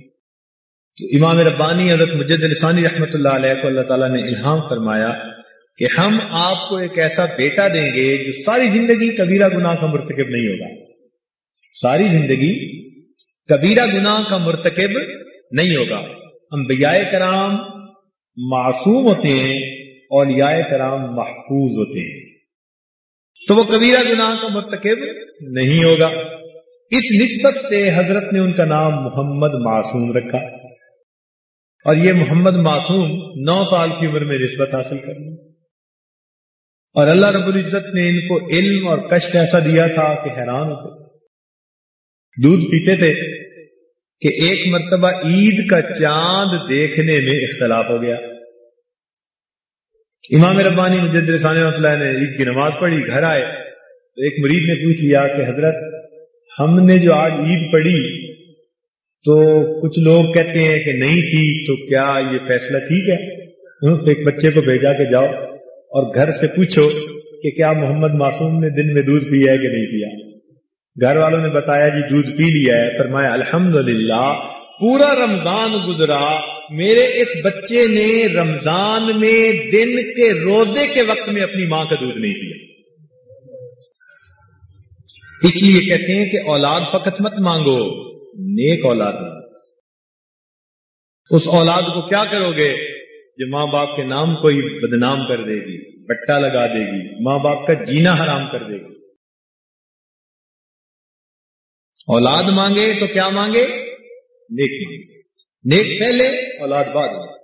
تو امام ربانی حضرت مجد السانی رحمۃ اللہ علیہ کو اللہ تعالیٰ نے الہام فرمایا کہ ہم آپ کو ایک ایسا بیٹا دیں گے جو ساری زندگی کبیرہ گناہ کا مرتکب نہیں ہوگا۔ ساری زندگی کبیرہ گناہ کا مرتکب نہیں ہوگا۔ انبیاء کرام معصوم ہوتے ہیں اور کرام محفوظ ہوتے ہیں۔ تو وہ کبیرہ گناہ کا مرتکب نہیں ہوگا۔ اس نسبت سے حضرت نے ان کا نام محمد معصوم رکھا۔ اور یہ محمد معصوم نو سال کی عمر میں نسبت حاصل کر لی اور اللہ رب العزت نے ان کو علم اور کشت ایسا دیا تھا کہ حیران ہوتے دودھ پیتے تھے کہ ایک مرتبہ عید کا چاند دیکھنے میں اختلاف ہو گیا۔ امام ربانی مجد رحمۃ اللہ نے عید کی نماز پڑھی، گھر آئے تو ایک مریض نے پوچھ لیا کہ حضرت، ہم نے جو آج عید پڑھی تو کچھ لوگ کہتے ہیں کہ نہیں تھی تو کیا یہ فیصلہ ٹھیک ہے؟ ایک بچے کو بھیجا کے جاؤ اور گھر سے پوچھو کہ کیا محمد معصوم نے دن میں دودھ پیا ہے کہ نہیں پیا؟ گھر والوں نے بتایا جی دودھ پی لیا ہے، فرمایا الحمد پورا رمضان گزرا، میرے اس بچے نے رمضان میں دن کے روزے کے وقت میں اپنی ماں کا دودھ نہیں پیا۔ اس لیے کہتے ہیں کہ اولاد فقط مت مانگو، نیک اولاد اس اولاد کو کیا کرو گے؟ جو ماں باپ کے نام کو ہی بدنام کر دے گی، بٹا لگا دے گی، ماں باپ کا جینا حرام کر دے گی۔ اولاد مانگے تو کیا مانگے؟ نیک مانگے۔ نیک پہلے، اولاد بعد میں۔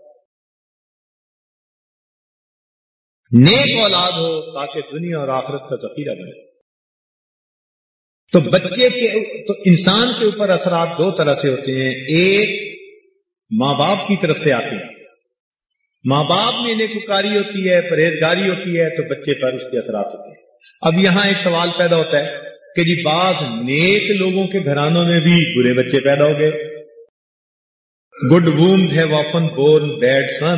نیک اولاد ہو تاکہ دنیا اور آخرت کا ذخیرہ بنے۔ تو بچے کے تو انسان کے اوپر اثرات دو طرح سے ہوتے ہیں۔ ایک ماں باپ کی طرف سے آتے ہیں۔ ماں باپ میں نیکوکاری ہوتی ہے، پرہیزگاری ہوتی ہے، تو بچے پر اس کے اثرات ہوتے ہیں۔ اب یہاں ایک سوال پیدا ہوتا ہے کہ جی بعض نیک لوگوں کے گھرانوں میں بھی برے بچے پیدا ہو گئے۔ گڈ وومز ہے واپن بورن بیڈ سن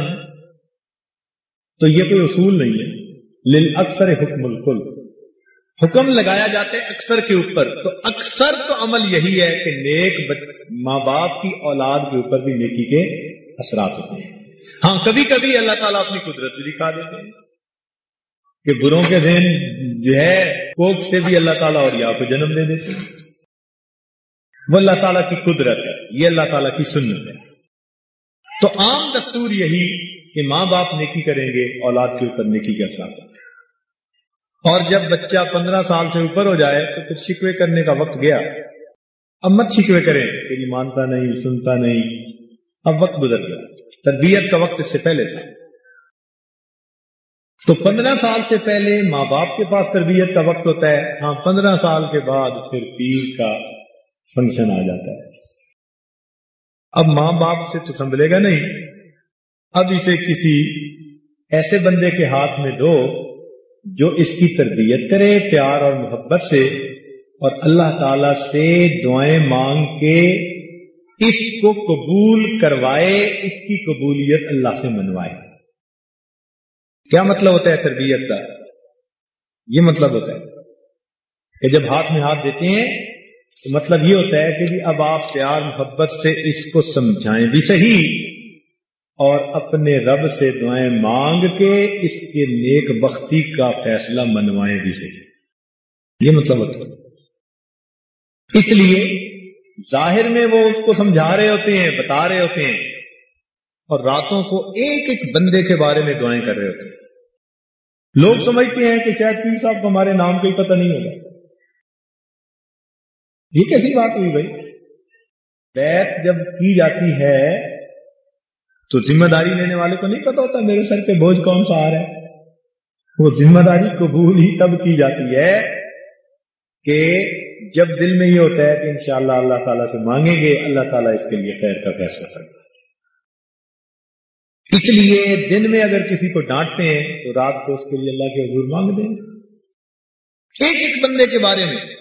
تو یہ کوئی اصول نہیں ہے۔ لل اکثر حکم الکل حکم لگایا جاتا ہے اکثر کے اوپر۔ تو اکثر تو عمل یہی ہے کہ نیک ماں باپ کی اولاد کے اوپر بھی نیکی کے اثرات ہوتے ہیں۔ ہاں کبھی کبھی اللہ تعالیٰ اپنی قدرت بھی دکھا دیتے ہیں۔ کہ بروں کے ذہن جو ہے کوک سے بھی اللہ تعالیٰ اور یا کو جنم دے دیتے وہ اللہ تعالیٰ کی قدرت ہے یہ اللہ تعالیٰ کی سنت ہے۔ تو عام دستور یہی کہ ماں باپ نیکی کریں گے، اولاد کے اوپر نیکی کے اثرات اور جب بچہ پندرہ سال سے اوپر ہو جائے تو کچھ شکوے کرنے کا وقت گیا۔ اب مت شکوے کریں کہ یہ مانتا نہیں، سنتا نہیں۔ اب وقت گزر گیا۔ تربیت کا وقت اس سے پہلے تھا۔ تو پندرہ سال سے پہلے ماں باپ کے پاس تربیت کا وقت ہوتا ہے ہاں پندرہ سال کے بعد پھر پیر کا فنکشن آ جاتا ہے۔ اب ماں باپ سے تو سنبھلے گا نہیں۔ اب اسے کسی ایسے بندے کے ہاتھ میں دو جو اس کی تربیت کرے، پیار اور محبت سے، اور اللہ تعالی سے دعائیں مانگ کے اس کو قبول کروائے، اس کی قبولیت اللہ سے منوائے۔ کیا مطلب ہوتا ہے تربیت کا؟ یہ مطلب ہوتا ہے کہ جب ہاتھ میں ہاتھ دیتے ہیں تو مطلب یہ ہوتا ہے کہ جی اب آپ پیار محبت سے اس کو سمجھائیں بھی صحیح اور اپنے رب سے دعائیں مانگ کے اس کے نیک بختی کا فیصلہ منوائیں بھی صحیح۔ یہ مطلب ہوتا ہے۔ اس لیے ظاہر میں وہ اس کو سمجھا رہے ہوتے ہیں، بتا رہے ہوتے ہیں اور راتوں کو ایک ایک بندے کے بارے میں دعائیں کر رہے ہوتے ہیں۔ لوگ سمجھتے ہیں کہ شاید پیر صاحب کو ہمارے نام کا ہی پتہ نہیں ہوگا۔ یہ کیسی بات ہوئی بھائی؟ بیت جب کی جاتی ہے تو ذمہ داری لینے والے کو نہیں پتا ہوتا میرے سر پہ بوجھ کون سا آ رہا ہے۔ وہ ذمہ داری قبول ہی تب کی جاتی ہے کہ جب دل میں یہ ہوتا ہے کہ انشاءاللہ اللہ تعالیٰ سے مانگیں گے، اللہ تعالیٰ اس کے لیے خیر کا فیصلہ کرے اس لیے دن میں اگر کسی کو ڈانٹتے ہیں تو رات کو اس کے لیے اللہ کے حضور مانگ دیں۔ ایک ایک بندے کے بارے میں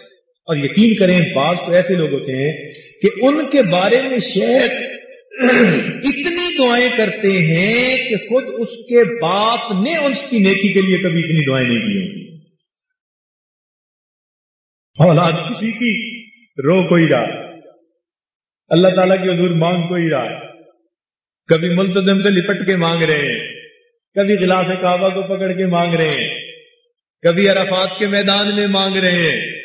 اور یقین کریں، بعض تو ایسے لوگ ہوتے ہیں کہ ان کے بارے میں شیخ اتنی دعائیں کرتے ہیں کہ خود اس کے باپ نے اس کی نیکی کے لیے کبھی اتنی دعائیں نہیں کی ہوں اولاد کسی کی رو کوئی رہا۔ اللہ تعالیٰ کی حضور مانگ کوئی رہا۔ کبھی ملتظم سے لپٹ کے مانگ رہے ہیں۔ کبھی غلاف کعبہ کو پکڑ کے مانگ رہے ہیں۔ کبھی عرفات کے میدان میں مانگ رہے ہیں۔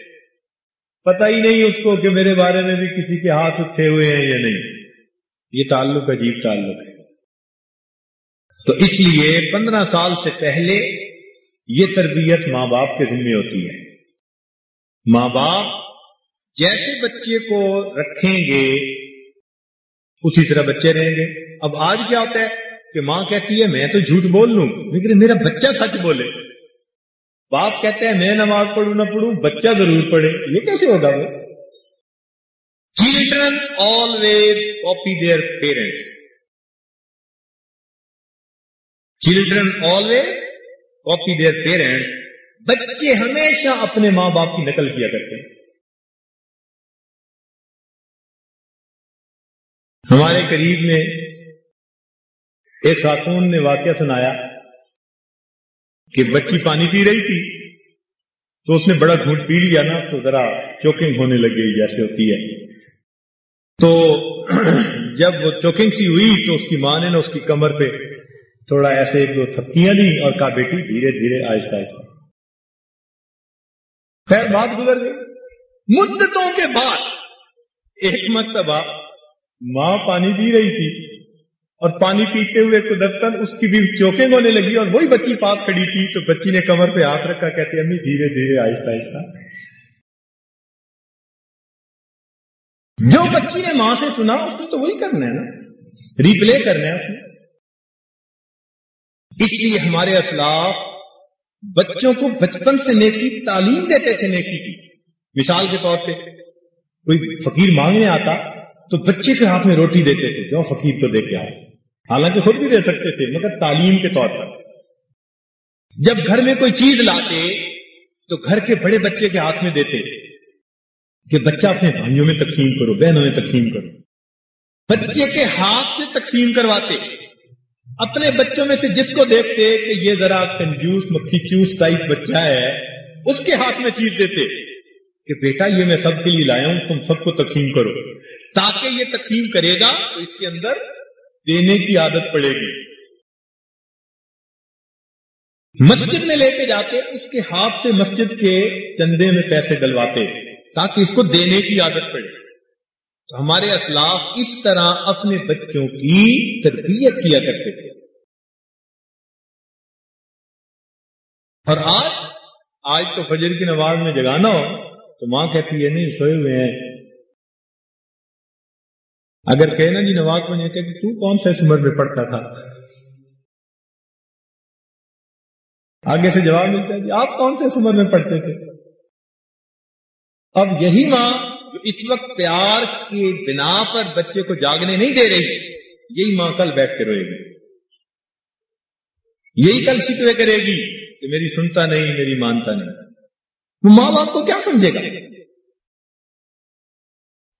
پتہ ہی نہیں اس کو کہ میرے بارے میں بھی کسی کے ہاتھ اٹھے ہوئے ہیں یا نہیں۔ یہ تعلق عجیب تعلق ہے۔ تو اس لیے پندرہ سال سے پہلے یہ تربیت ماں باپ کے ذمے ہوتی ہے۔ ماں باپ جیسے بچے کو رکھیں گے، اسی طرح بچے رہیں گے۔ اب آج کیا ہوتا ہے کہ ماں کہتی ہے، میں تو جھوٹ بول لوں، لیکن میرا بچہ سچ بولے۔ باپ کہتے ہیں، میں نماز پڑھوں نہ پڑھوں، بچہ ضرور پڑھے۔ یہ کیسے ہوگا وہ؟ Children always copy their parents children always copy their parents بچے ہمیشہ اپنے ماں باپ کی نقل کیا کرتے ہیں۔ ہمارے قریب میں ایک خاتون نے واقعہ سنایا۔ کہ بچی پانی پی رہی تھی تو اس نے بڑا گھونٹ پی لیا نا، تو ذرا چوکنگ ہونے لگ گئی جیسے ہوتی ہے۔ تو جب وہ چوکنگ سی ہوئی تو اس کی ماں نے نا اس کی کمر پہ تھوڑا ایسے ایک دو تھپکیاں دی اور کہا، بیٹی، دھیرے دھیرے، آہستہ آہستہ۔ خیر، بات گزر گئی۔ مدتوں کے بعد، ایک مرتبہ ماں پانی پی رہی تھی۔ اور پانی پیتے ہوئے قدرتن اس کی بھی چوکنگ ہونے لگی اور وہی بچی پاس کھڑی تھی تو بچی نے کمر پہ ہاتھ رکھا، کہتے، امی، دھیرے دھیرے، آہستہ آہستہ۔ جو بچی نے ماں سے سنا، اس نے تو وہی کرنا ہے نا۔ ریپلے کرنا ہے اس نے۔ اس لیے ہمارے اسلاف بچوں کو بچپن سے نیکی، تعلیم دیتے تھے نیکی کی۔ مثال کے طور پہ، کوئی فقیر مانگنے آتا تو بچے کے ہاتھ میں روٹی دیتے تھے جو فقیر کو دے کے آئے حالانکہ خود بھی دے سکتے تھے، مگر تعلیم کے طور پر۔ جب گھر میں کوئی چیز لاتے، تو گھر کے بڑے بچے کے ہاتھ میں دیتے کہ بچہ اپنے بھائیوں میں تقسیم کرو، بہنوں میں تقسیم کرو۔ بچے کے ہاتھ سے تقسیم کرواتے۔ اپنے بچوں میں سے جس کو دیکھتے کہ یہ ذرا کنجوس، مکھی چوس ٹائپ بچہ ہے، اس کے ہاتھ میں چیز دیتے کہ بیٹا، یہ میں سب کے لیے لایا ہوں، تم سب کو تقسیم کرو۔ تاکہ یہ تقسیم کرے گا تو اس کے اندر دینے کی عادت پڑے گی۔ مسجد میں لے کے جاتے، اس کے ہاتھ سے مسجد کے چندے میں پیسے ڈلواتے تاکہ اس کو دینے کی عادت پڑے۔ تو ہمارے اسلاف اس طرح اپنے بچوں کی تربیت کیا کرتے تھے۔ اور آج آج تو فجر کی نماز میں جگانا ہو، تو ماں کہتی ہے، نہیں، سوئے ہوئے ہیں۔ اگر کہنا جی نواز پڑھنے کہ تو کون سے عمر میں پڑھتا تھا؟ آگے سے جواب ملتا ہے جی آپ کون سے عمر میں پڑھتے تھے؟ اب یہی ماں جو اس وقت پیار کی بنا پر بچے کو جاگنے نہیں دے رہی، یہی ماں کل بیٹھ کے روئے گی۔ یہی کل شکوے کرے گی کہ میری سنتا نہیں، میری مانتا نہیں۔ وہ ماں باپ کو کیا سمجھے گا؟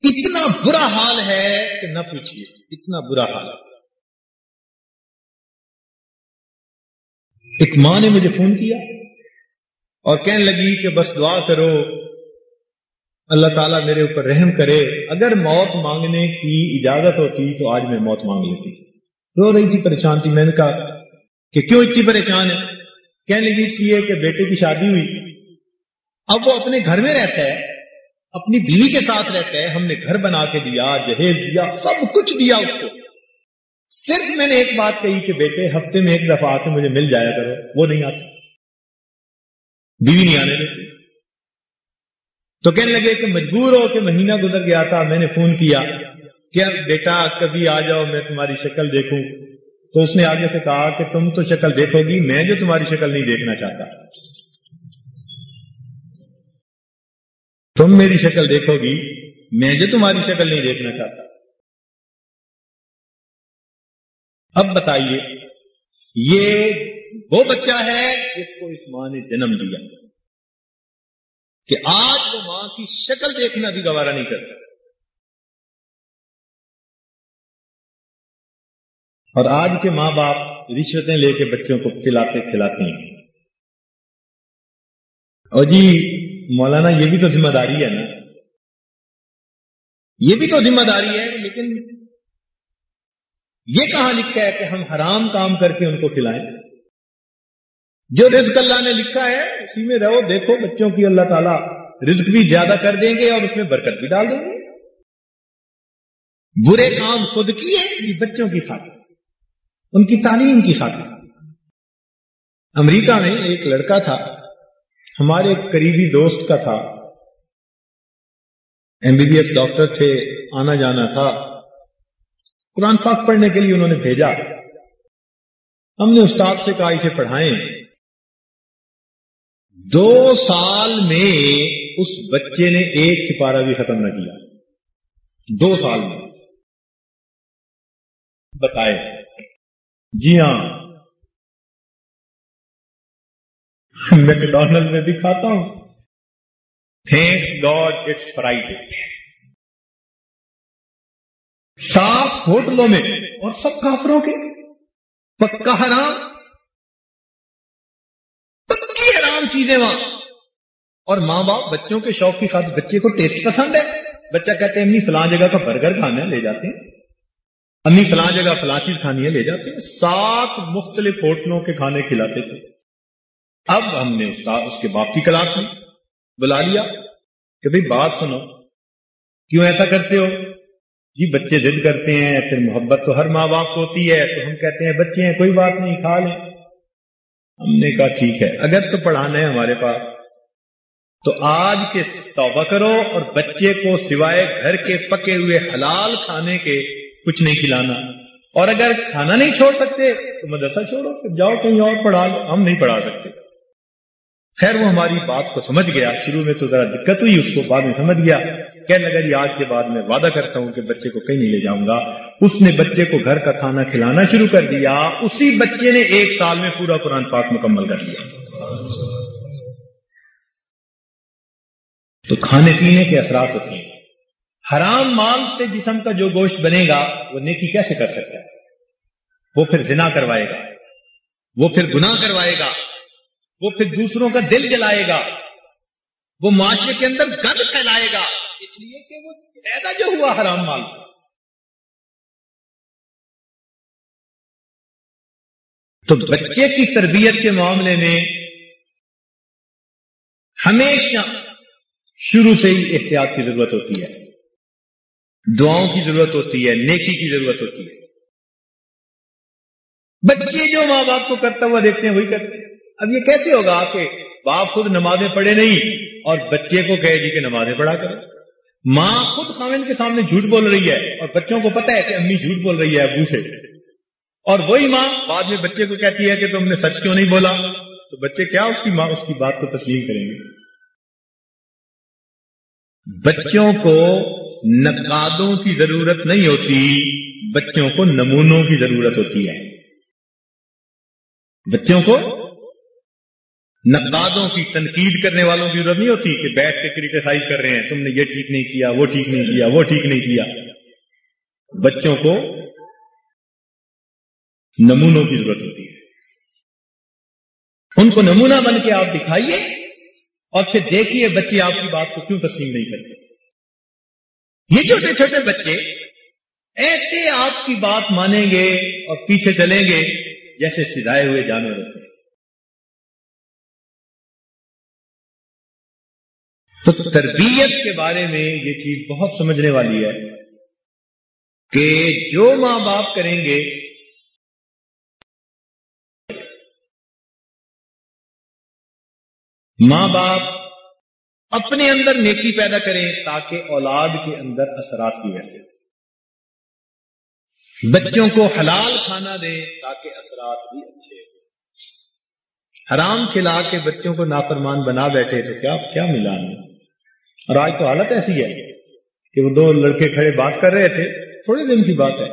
اتنا برا حال ہے کہ نہ پوچھیے اتنا برا حال ہے۔ ایک ماں نے مجھے فون کیا اور کہنے لگی کہ بس دعا کرو، اللہ تعالیٰ میرے اوپر رحم کرے۔ اگر موت مانگنے کی اجازت ہوتی تو آج میں موت مانگ لیتی۔ رو رہی تھی پریشان تھی۔ میں نے کہا کہ کیوں اتنی پریشان ہے؟ کہنے لگی اس لیے کہ بیٹے کی شادی ہوئی۔ اب وہ اپنے گھر میں رہتا ہے۔ اپنی بیوی کے ساتھ رہتا ہے ہم نے گھر بنا کے دیا، جہیز دیا، سب کچھ دیا اس کو۔ صرف میں نے ایک بات کہی کہ بیٹے، ہفتے میں ایک دفعہ آ کے مجھے مل جایا کرو، وہ نہیں آتا۔ بیوی نہیں آنے دیتی۔ تو کہنے لگے کہ مجبور ہو کہ مہینہ گزر گیا تھا، میں نے فون کیا کہ بیٹا، کبھی آ جاؤ، میں تمہاری شکل دیکھوں۔ تو اس نے آگے سے کہا کہ تم تو شکل دیکھو گی، میں جو تمہاری شکل نہیں دیکھنا چاہتا۔ تم میری شکل دیکھو گی، میں جو تمہاری شکل نہیں دیکھنا چاہتا۔ اب بتائیے، یہ وہ بچہ ہے جس کو اس ماں نے جنم دیا۔ کہ آج وہ ماں کی شکل دیکھنا بھی گوارا نہیں کرتا۔ اور آج کے ماں باپ رشوتیں لے کے بچوں کو کھلاتے کھلاتے ہیں۔ اور جی مولانا، یہ بھی تو ذمہ داری ہے نا؟ یہ بھی تو ذمہ داری ہے، لیکن یہ کہاں لکھا ہے کہ ہم حرام کام کر کے ان کو کھلائیں؟ جو رزق اللہ نے لکھا ہے، اسی میں رہو، دیکھو بچوں کی اللہ تعالیٰ رزق بھی زیادہ کر دیں گے اور اس میں برکت بھی ڈال دیں گے۔ برے کام خود کیے یہ بچوں کی خاطر، ان کی تعلیم کی خاطر۔ امریکہ میں ایک لڑکا تھا ہمارے ایک قریبی دوست کا تھا۔ M B B S doctor تھے، آنا جانا تھا۔ قرآن پاک پڑھنے کے لیے انہوں نے بھیجا۔ ہم نے استاد سے کہا، اسے پڑھائیں۔ دو سال میں اس بچے نے ایک سپارہ بھی ختم نہ کیا۔ دو سال میں۔ بتائے جی ہاں۔ میکڈونلڈ میں بھی کھاتا ہوں۔ تھینکس گاڈ اٹس فرائیڈے سات ہوٹلوں میں اور سب کافروں کے۔ پکا حرام۔ پکی حرام چیزیں وہاں۔ اور ماں باپ بچوں کے شوق کی خاطر بچے کو ٹیسٹ پسند ہے۔ بچہ کہتے ہیں امی فلاں جگہ کا برگر کھانا ہے لے جاتے ہیں۔ امی فلاں جگہ فلاں چیز کھانی ہے، لے جاتے ہیں۔ سات مختلف ہوٹلوں کے کھانے کھلاتے تھے۔ اب ہم نے اس اس کے باپ کی کلاس میں بلا لیا کہ بھئی بات سنو، کیوں ایسا کرتے ہو؟ جی بچے ضد کرتے ہیں، پھر محبت تو ہر ماں باپ کو ہوتی ہے، تو ہم کہتے ہیں بچے ہیں، کوئی بات نہیں، کھا لیں۔ ہم نے کہا ٹھیک ہے، اگر تو پڑھانا ہے ہمارے پاس۔ تو آج کے توبہ کرو اور بچے کو سوائے گھر کے پکے ہوئے حلال کھانے کے کچھ نہیں کھلانا۔ اور اگر کھانا نہیں چھوڑ سکتے، تو مدرسہ چھوڑو جاؤ کہیں اور پڑھا لو، ہم نہیں پڑھا سکتے۔ خیر وہ ہماری بات کو سمجھ گیا، شروع میں تو ذرا دقت ہوئی، اس کو بعد میں سمجھ گیا۔ کہنے لگا جی آج کے بعد میں وعدہ کرتا ہوں کہ بچے کو کہیں نہیں لے جاؤں گا۔ اس نے بچے کو گھر کا کھانا کھلانا شروع کر دیا۔ اسی بچے نے ایک سال میں پورا قرآن پاک مکمل کر لیا۔ تو کھانے پینے کے اثرات ہوتے ہیں۔ حرام مال سے جسم کا جو گوشت بنے گا، وہ نیکی کیسے کر سکتا ہے؟ وہ پھر زنا کروائے گا۔ وہ پھر گناہ کروائے گا۔ وہ پھر دوسروں کا دل جلائے گا۔ وہ معاشرے کے اندر گد پھیلائے گا۔ اس لیے کہ وہ پیدا جو ہوا حرام مال۔ تو بچے کی تربیت کے معاملے میں ہمیشہ شروع سے ہی احتیاط کی ضرورت ہوتی ہے۔ دعاؤں کی ضرورت ہوتی ہے، نیکی کی ضرورت ہوتی ہے۔ بچے جو ماں باپ کو کرتا ہوا دیکھتے ہیں، وہی کرتے ہیں۔ اب یہ کیسے ہوگا کہ باپ خود نمازیں پڑھے نہیں اور بچے کو کہے جی کہ نمازیں پڑھا کرو؟ ماں خود خامن کے سامنے جھوٹ بول رہی ہے اور بچوں کو پتا ہے کہ امی جھوٹ بول رہی ہے، ابو سے۔ اور وہی ماں بعد میں بچے کو کہتی ہے کہ تم نے سچ کیوں نہیں بولا؟ تو بچے کیا اس کی ماں، اس کی بات کو تسلیم کریں گے؟ بچوں کو نقادوں کی ضرورت نہیں ہوتی، بچوں کو نمونوں کی ضرورت ہوتی ہے۔ بچوں کو نقادوں کی تنقید کرنے والوں کی ضرورت نہیں ہوتی کہ بیٹھ کے کریٹیسائز کر رہے ہیں، تم نے یہ ٹھیک نہیں کیا، وہ ٹھیک نہیں کیا، وہ ٹھیک نہیں کیا۔ بچوں کو نمونوں کی ضرورت ہوتی ہے۔ ان کو نمونہ بن کے آپ دکھائیے اور پھر دیکھیے بچے آپ کی بات کو کیوں تسلیم نہیں کرتے۔ یہ چھوٹے چھوٹے بچے ایسے آپ کی بات مانیں گے اور پیچھے چلیں گے، جیسے سدائے ہوئے جانور ہوتے ہیں۔ تو تربیت کے بارے میں یہ چیز بہت سمجھنے والی ہے کہ جو ماں باپ کریں گے، ماں باپ اپنے اندر نیکی پیدا کریں تاکہ اولاد کے اندر اثرات کی ویسے بچوں کو حلال کھانا دیں تاکہ اثرات بھی اچھے حرام کھلا کے بچوں کو نافرمان بنا بیٹھے تو کیا کیا ملا اور آج تو حالت ایسی ہے کہ وہ دو لڑکے کھڑے بات کر رہے تھے، تھوڑے دن کی بات ہے۔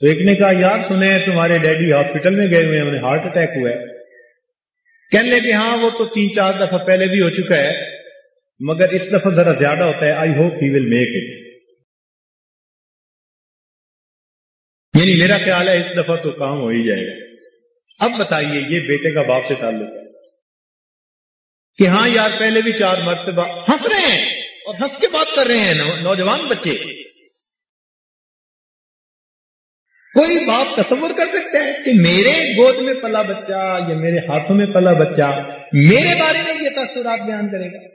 تو ایک نے کہا، یار سنے، تمہارے ڈیڈی ہاسپٹل میں گئے ہوئے ہیں انہیں ہارٹ اٹیک ہوا ہے۔ کہنے لگے ہاں وہ تو تین چار دفعہ پہلے بھی ہو چکا ہے، مگر اس دفعہ ذرا زیادہ ہوتا ہے۔ I hope he will make it یعنی میرا خیال ہے، اس دفعہ تو کام ہو ہی جائے گا۔ اب بتائیے، یہ بیٹے کا باپ سے تعلق ہے۔ کہ ہاں یار پہلے بھی چار مرتبہ۔ ہنس رہے ہیں اور ہنس کے بات کر رہے ہیں نوجوان بچے۔ کوئی باپ تصور کر سکتا ہے کہ میرے گود میں پلا بچہ یا میرے ہاتھوں میں پلا بچہ میرے بارے میں یہ تاثرات بیان کرے گا؟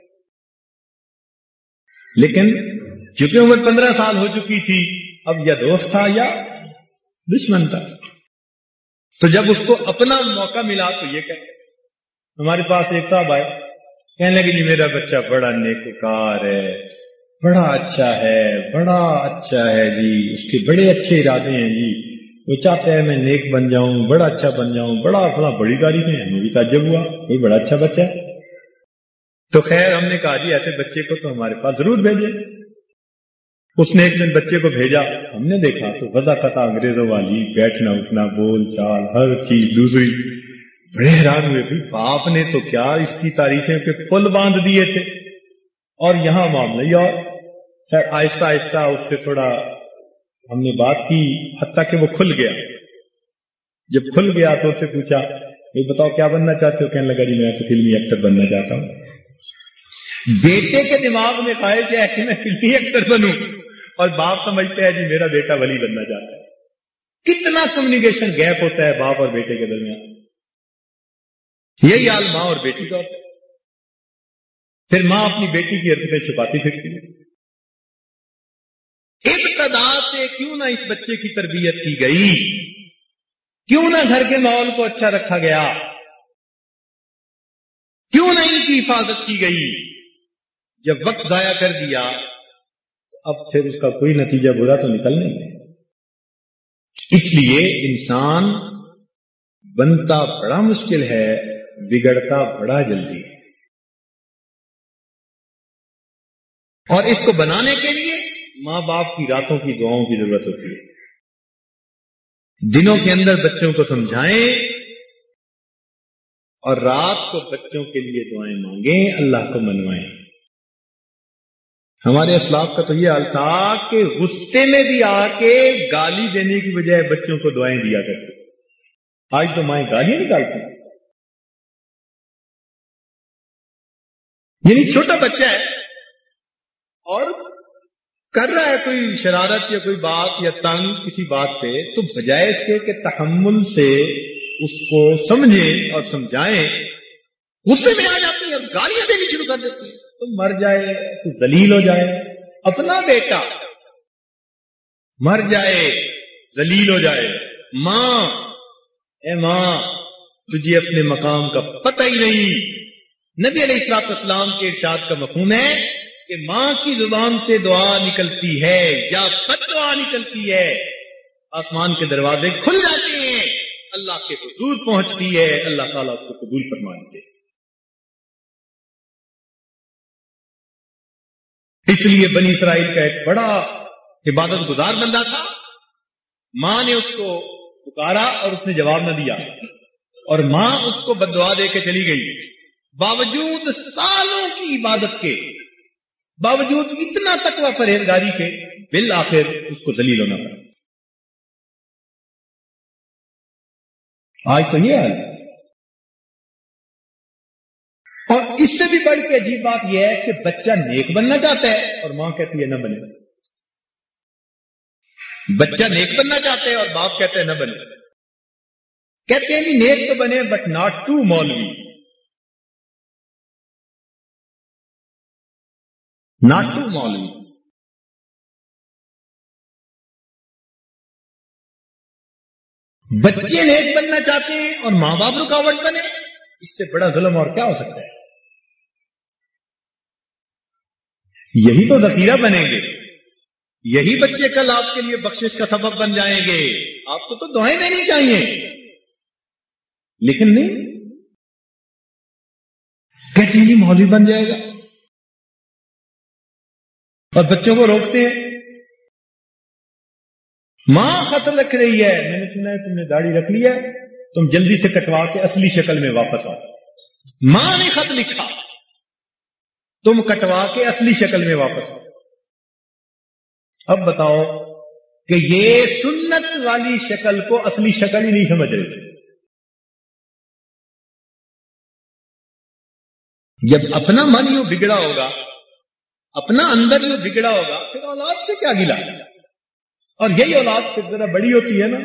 لیکن چونکہ عمر پندرہ سال ہو چکی تھی اب یا دوست تھا یا دشمن تھا۔ تو جب اس کو اپنا موقع ملا تو یہ کہ ہمارے پاس ایک صاحب آئے۔ کہنے لگے جی میرا بچہ بڑا نیکار ہے، بڑا اچھا ہے، بڑا اچھا ہے جی اس کے بڑے اچھے ارادے ہیں جی۔ وہ چاہتا ہے میں نیک بن جاؤں، بڑا اچھا بن جاؤں، بڑا اپنا بڑی گاڑی میں ہمیں بھی تعجب ہوا، یہ بڑا اچھا بچہ ہے۔ تو خیر، ہم نے کہا جی ایسے بچے کو تو ہمارے پاس ضرور بھیجے اس نے ایک دن بچے کو بھیجا، ہم نے دیکھا تو وضا قطع انگریزوں والی، بیٹھنا، اٹھنا، بول چال، ہر چیز دوسری بڑے حیران ہوئے بھی باپ نے تو کیا اس کی تعریفیں کہ پل باندھ دیے تھے۔ اور یہاں معاملہ یہ اور۔ خیر، آہستہ آہستہ اس سے تھوڑا ہم نے بات کی، حتیٰ کہ وہ کھل گیا۔ جب کھل گیا تو اس سے پوچھا، یہ بتاؤ کیا بننا چاہتے ہو؟ کہنے لگا جی میں تو فلمی ایکٹر بننا چاہتا ہوں۔ بیٹے کے دماغ میں خواہش ہے کہ میں فلمی ایکٹر بنوں۔ اور باپ سمجھتے ہیں جی میرا بیٹا ولی بننا چاہتا ہے۔ کتنا کمیونیکیشن گیپ ہوتا ہے باپ اور بیٹے کے درمیان۔ یہی حال ماں اور بیٹی کا ہوتا ہے۔ پھر ماں اپنی بیٹی کی حرکتیں چھپاتی پھرتی ہے۔ ابتدا سے کیوں نہ اس بچے کی تربیت کی گئی؟ کیوں نہ گھر کے ماحول کو اچھا رکھا گیا؟ کیوں نہ ان کی حفاظت کی گئی؟ جب وقت ضائع کر دیا، اب پھر اس کا کوئی نتیجہ برا تو نکل نہیں ہے اس لیے انسان بنتا بڑا مشکل ہے۔ بگڑتا بڑا جلدی۔ ہے اور اس کو بنانے کے لیے ماں باپ کی راتوں کی دعاؤں کی ضرورت ہوتی ہے۔ دنوں کے اندر بچوں کو سمجھائیں اور رات کو بچوں کے لیے دعائیں مانگیں اللہ کو منوائیں۔ ہمارے اسلاف کا تو یہ حال تھا کہ غصے میں بھی آ کے گالی دینے کی بجائے بچوں کو دعائیں دیا کرتے آج تو مائیں گالیاں نکالتی یعنی چھوٹا بچہ ہے اور کر رہا ہے کوئی شرارت یا کوئی بات یا تنگ کسی بات پہ، تو بجائے اس کے کہ تحمل سے اس کو سمجھیں اور سمجھائیں، غصے میں آ جاتے ہیں گالیاں دینی شروع کر دیتے ہیں۔ تو مر جائے، تو دلیل ہو جائے۔ اپنا بیٹا مر جائے دلیل ہو جائے۔ ماں، اے ماں، تجھے اپنے مقام کا پتہ ہی نہیں۔ نبی علیہ السلاط اسلام کے ارشاد کا مفہوم ہے کہ ماں کی زبان سے دعا نکلتی ہے یا بد دعا نکلتی ہے، آسمان کے دروازے کھل جاتے ہیں، اللہ کے حضور پہنچتی ہے، اللہ تعالیٰ اس کو قبول فرماتے ہیں۔ اس لیے بنی اسرائیل کا ایک بڑا عبادت گزار بندہ تھا۔ ماں نے اس کو پکارا اور اس نے جواب نہ دیا اور ماں اس کو بدعا دے کے چلی گئی۔ باوجود سالوں کی عبادت کے، باوجود اتنا تکوا پرہیزگاری کے بل آخر اس کو دلیل ہونا پڑا۔ آج تو یہ حال۔ اور اس سے بھی بڑھ کے عجیب بات یہ ہے کہ بچہ نیک بننا چاہتا ہے اور ماں کہتی ہے نہ بنے۔ بچہ نیک بننا چاہتا ہے اور باپ کہتے ہیں نہ بنے۔ کہتے ہیں جی نیک تو بنے بٹ ناٹ ٹو مولوی۔ ناٹ ٹو مولوی بچے نیک بننا چاہتے ہیں اور ماں باپ رکاوٹ بنے اس سے بڑا ظلم اور کیا ہو سکتا ہے یہی تو ذخیرہ بنیں گے یہی بچے کل آپ کے لیے بخشش کا سبب بن جائیں گے آپ کو تو دعائیں دینی چاہیے لیکن نہیں کہتے ہیں مولوی بن جائے گا اور بچوں کو روکتے ہیں۔ ماں خط رکھ رہی ہے، میں نے سنا ہے تم نے داڑھی رکھ لی ہے، تم جلدی سے کٹوا کے اصلی شکل میں واپس آؤ۔ ماں نے خط لکھا، تم کٹوا کے اصلی شکل میں واپس آؤ۔ اب بتاؤ کہ یہ سنت والی شکل کو اصلی شکل ہی نہیں سمجھ رہی جب اپنا من یوں بگڑا ہوگا اپنا اندر یوں بگڑا ہوگا، پھر اولاد سے کیا گلا؟ اور یہی اولاد پھر ذرا بڑی ہوتی ہے نا۔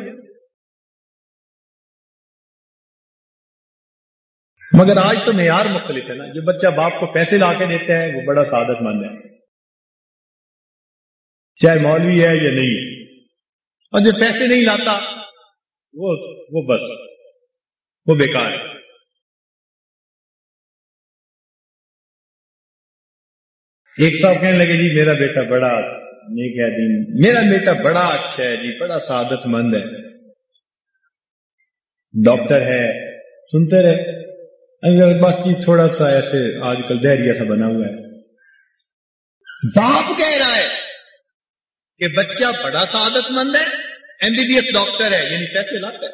مگر آج تو معیار مختلف ہے نا۔ جو بچہ باپ کو پیسے لا کے دیتا ہے، وہ بڑا سعادت مند ہے۔ چاہے مولوی ہے یا نہیں۔ ہے اور جو پیسے نہیں لاتا، وہ وہ بس، وہ بیکار ہے۔ ایک صاحب کہنے لگے جی میرا بیٹا بڑا نیک ہے، دین۔ میرا بیٹا بڑا اچھا ہے جی بڑا سعادت مند ہے۔ ڈاکٹر ہے، سنتے رہے۔ باقی جی، تھوڑا سا ایسے آج کل دہریا سا بنا ہوا ہے۔ باپ کہہ رہا ہے کہ بچہ بڑا سعادت مند ہے، M B B S doctor ہے یعنی پیسے لاتا ہے۔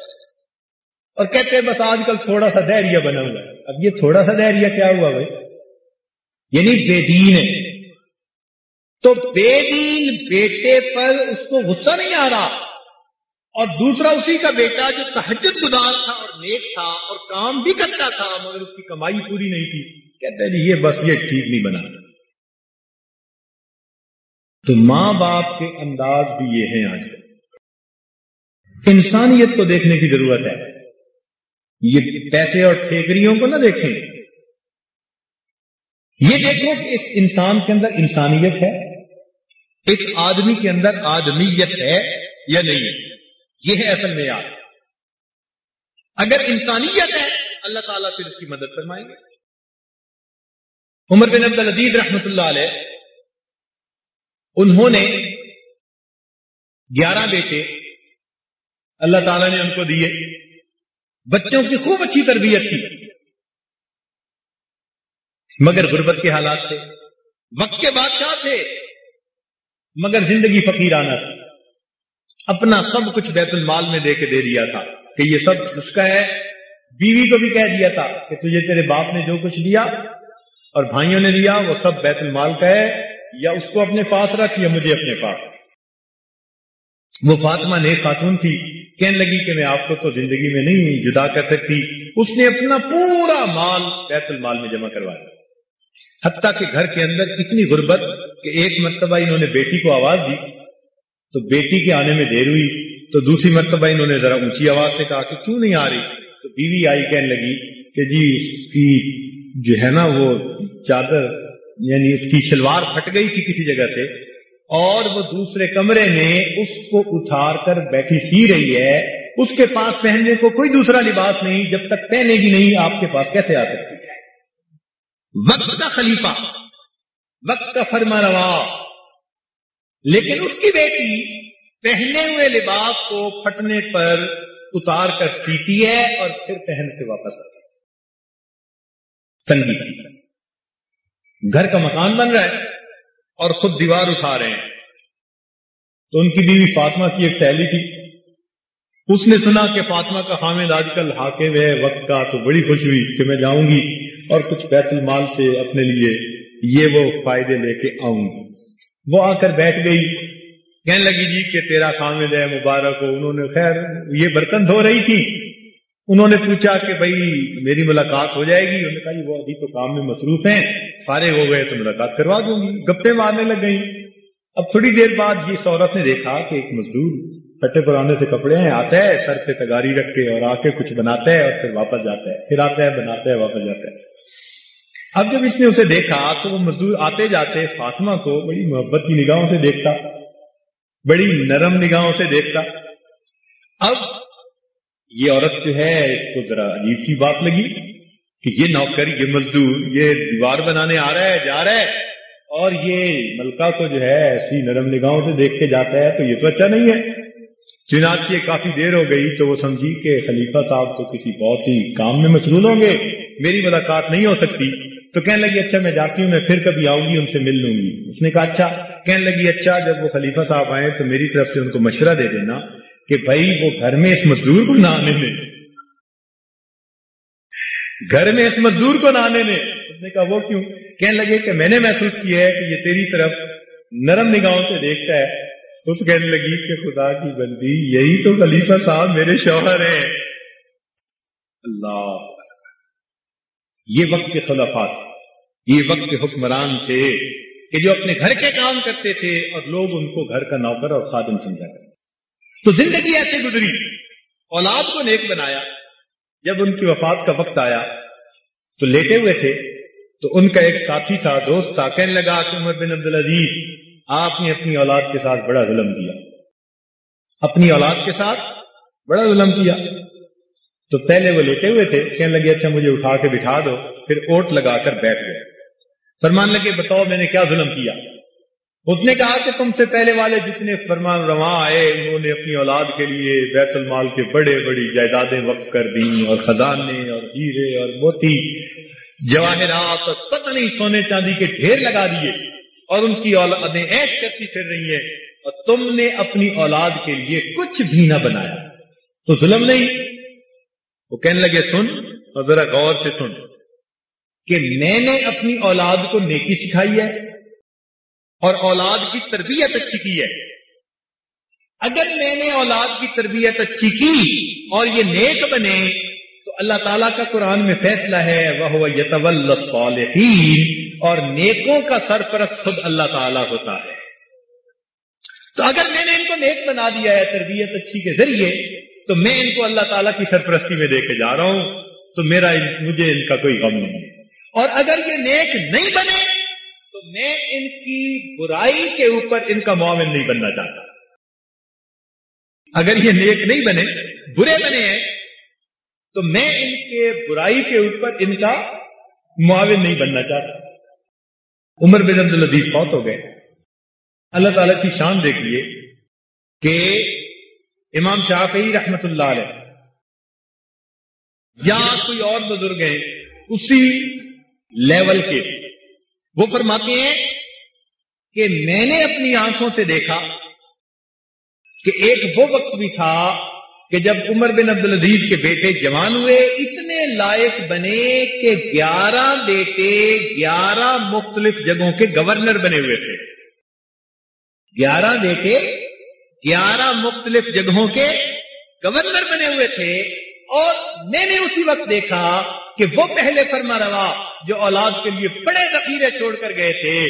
اور کہتے ہیں، بس آج کل تھوڑا سا دہریا بنا ہوا ہے۔ اب یہ تھوڑا سا دہریا کیا ہوا بھائی؟ یعنی بے دین ہے۔ تو بے دین بیٹے پر اس کو غصہ نہیں آ رہا۔ اور دوسرا اسی کا بیٹا جو تحجد گزار تھا اور نیک تھا اور کام بھی کرتا تھا، مگر اس کی کمائی پوری نہیں تھی۔ کہتے جی یہ بس یہ ٹھیک نہیں بنا۔ تو ماں باپ کے انداز بھی یہ ہیں آج کل۔ انسانیت کو دیکھنے کی ضرورت ہے۔ یہ پیسے اور ٹھیکریوں کو نہ دیکھیں۔ یہ دیکھو کہ اس انسان کے اندر انسانیت ہے۔ اس آدمی کے اندر آدمیت ہے یا نہیں؟ ہے یہ ہے اصل معیار۔ اگر انسانیت ہے، اللہ تعالیٰ پھر اس کی مدد فرمائیں گے عمر بن عبد العزیز رحمت اللہ علیہ، انہوں نے گیارہ بیٹے اللہ تعالیٰ نے ان کو دیے۔ بچوں کی خوب اچھی تربیت کی۔ مگر غربت کے حالات تھے۔ وقت کے بادشاہ تھے۔ مگر زندگی فقیرانہ تھی اپنا سب کچھ بیت المال میں دے کے دے دیا تھا کہ یہ سب اس کا ہے۔ بیوی کو بھی کہہ دیا تھا کہ تجھے تیرے باپ نے جو کچھ دیا اور بھائیوں نے دیا، وہ سب بیت المال کا ہے۔ یا اس کو اپنے پاس رکھ یا مجھے اپنے پاس۔ وہ فاطمہ نیک خاتون تھی۔ کہنے لگی کہ میں آپ کو تو زندگی میں نہیں جدا کر سکتی۔ اس نے اپنا پورا مال بیت المال میں جمع کروا دیا۔ حتیٰ کہ گھر کے اندر اتنی غربت کہ ایک مرتبہ انہوں نے بیٹی کو آواز دی، تو بیٹی کے آنے میں دیر ہوئی، تو دوسری مرتبہ انہوں نے ذرا اونچی آواز سے کہا کہ کیوں نہیں آ رہی؟ تو بیوی آئی کہنے لگی کہ جی اس کی جو ہے نا وہ چادر یعنی اس کی شلوار پھٹ گئی تھی کسی جگہ سے، اور وہ دوسرے کمرے میں اس کو اتار کر بیٹھی سی رہی ہے۔ اس کے پاس پہننے کو کوئی دوسرا لباس نہیں، جب تک پہنے گی نہیں، آپ کے پاس کیسے آ سکتی؟ وقت کا خلیفہ، وقت کا فرما روا۔ لیکن اس کی بیٹی پہنے ہوئے لباس کو پھٹنے پر اتار کر سیتی ہے اور پھر پہن کے واپس آتی تنگی کی گھر کا مکان بن رہا ہے اور خود دیوار اٹھا رہے ہیں۔ تو ان کی بیوی فاطمہ کی ایک سہیلی تھی۔ اس نے سنا کہ فاطمہ کا حامد آج کل حاکم ہے، وقت کا تو بڑی خوش ہوئی کہ میں جاؤں گی۔ اور کچھ بیت المال سے اپنے لیے یہ وہ فائدے لے کے آؤں۔ گی وہ آ کر بیٹھ گئی، کہنے لگی جی کہ تیرا خامد ہے، مبارک ہو۔ انہوں نے، خیر، یہ برتن دھو رہی تھی۔ انہوں نے پوچھا کہ بھائی، میری ملاقات ہو جائے گی؟ انہوں نے کہا جی وہ ابھی تو کام میں مصروف ہیں۔ فارغ ہو گئے تو ملاقات کروا دوں گی۔ گپے مارنے لگ گئی اب تھوڑی دیر بعد یہ عورت نے دیکھا کہ ایک مزدور پھٹے پرانے سے کپڑے ہیں، آتا ہے، سر پہ تگاری رکھ کے اور آ کے کچھ بناتا ہے اور پھر واپس جاتا ہے۔ پھر آتا ہے، بناتا ہے، واپس جاتا ہے۔ اب جب اس نے اسے دیکھا تو وہ مزدور آتے جاتے فاطمہ کو بڑی محبت کی نگاہوں سے دیکھتا، بڑی نرم نگاہوں سے دیکھتا۔ اب یہ عورت جو ہے، اس کو ذرا عجیب سی بات لگی کہ یہ نوکر، یہ مزدور، یہ دیوار بنانے آ رہا ہے، جا رہا ہے۔ اور یہ ملکہ کو جو ہے، ایسی نرم نگاہوں سے دیکھ کے جاتا ہے، تو یہ تو اچھا نہیں ہے۔ چنانچہ کافی دیر ہو گئی تو وہ سمجھی کہ خلیفہ صاحب تو کسی بہت ہی کام میں مشغول ہوں گے۔ میری ملاقات نہیں ہو سکتی۔ تو کہنے لگی اچھا میں جاتی ہوں، میں پھر کبھی آؤں گی، ان سے مل لوں گی۔ اس نے کہا اچھا۔ کہنے لگی اچھا جب وہ خلیفہ صاحب آئے تو میری طرف سے ان کو مشورہ دے دینا کہ بھائی وہ گھر میں اس مزدور کو نہ آنے دیں۔ گھر میں اس مزدور کو نہ آنے دیں۔ اس نے کہا، وہ کیوں؟ کہنے لگے کہ میں نے محسوس کیا ہے کہ یہ تیری طرف نرم نگاہوں سے دیکھتا ہے۔ اس کہنے لگی کہ خدا کی بندی، یہی تو خلیفہ صاحب میرے شوہر ہیں۔ اللہ۔ یہ وقت کے خلافات یہ وقت کے حکمران تھے کہ جو اپنے گھر کے کام کرتے تھے اور لوگ ان کو گھر کا نوکر اور خادم سمجھا کرتے تو زندگی ایسے گزری۔ اولاد کو نیک بنایا۔ جب ان کی وفات کا وقت آیا، تو لیٹے ہوئے تھے۔ تو ان کا ایک ساتھی تھا، دوست تھا۔ کہنے لگا کہ عمر بن عبد العزیز آپ نے اپنی اولاد کے ساتھ بڑا ظلم کیا۔ اپنی اولاد کے ساتھ بڑا ظلم کیا۔ تو پہلے وہ لیٹے ہوئے تھے، کہنے لگے اچھا مجھے اٹھا کے بٹھا دو۔ پھر اوٹ لگا کر بیٹھ گئے۔ فرمان لگے، بتاؤ میں نے کیا ظلم کیا؟ اس نے کہا کہ تم سے پہلے والے جتنے فرمان رواں آئے، انہوں نے اپنی اولاد کے لیے بیت المال کے بڑے بڑی جائیدادیں وقف کر دیں، اور خزانے، اور ہیرے، اور موتی جواہرات اور پتہ نہیں سونے چاندی کے ڈھیر لگا دیے۔ اور ان کی اولادیں ایش کرتی پھر رہی ہیں۔ اور تم نے اپنی اولاد کے لیے کچھ بھی نہ بنایا۔ تو ظلم نہیں وہ کہنے لگے، سن اور ذرا غور سے سن کہ میں نے اپنی اولاد کو نیکی سکھائی ہے اور اولاد کی تربیت اچھی کی ہے۔ اگر میں نے اولاد کی تربیت اچھی کی اور یہ نیک بنے تو اللہ تعالیٰ کا قرآن میں فیصلہ ہے وہ یتول صالحین اور نیکوں کا سرپرست خود اللہ تعالیٰ ہوتا ہے۔ تو اگر میں نے ان کو نیک بنا دیا ہے، تربیت اچھی کے ذریعے تو میں ان کو اللہ تعالیٰ کی سرپرستی میں دے کے جا رہا ہوں، تو میرا مجھے ان کا کوئی غم نہیں۔ اور اگر یہ نیک نہیں بنے، تو میں ان کی برائی کے اوپر ان کا معاون نہیں بننا چاہتا۔ اگر یہ نیک نہیں بنے، برے بنے ہیں، تو میں ان کے برائی کے اوپر ان کا معاون نہیں بننا چاہتا۔ عمر بن عبد العزیز بہت ہو گئے۔ اللہ تعالی کی شان دیکھیے کہ امام شافعی رحمت اللہ علیہ۔ یا کوئی اور بزرگ ہیں اسی لیول کے۔ وہ فرماتے ہیں کہ میں نے اپنی آنکھوں سے دیکھا کہ ایک وہ وقت بھی تھا کہ جب عمر بن عبد العزیز کے بیٹے جوان ہوئے، اتنے لائق بنے کہ گیارہ بیٹے، گیارہ مختلف جگہوں کے گورنر بنے ہوئے تھے۔ گیارہ بیٹے گیارہ مختلف جگہوں کے گورنر بنے ہوئے تھے اور میں نے اسی وقت دیکھا کہ وہ پہلے فرما روا جو اولاد کے لیے بڑے ذخیرے چھوڑ کر گئے تھے،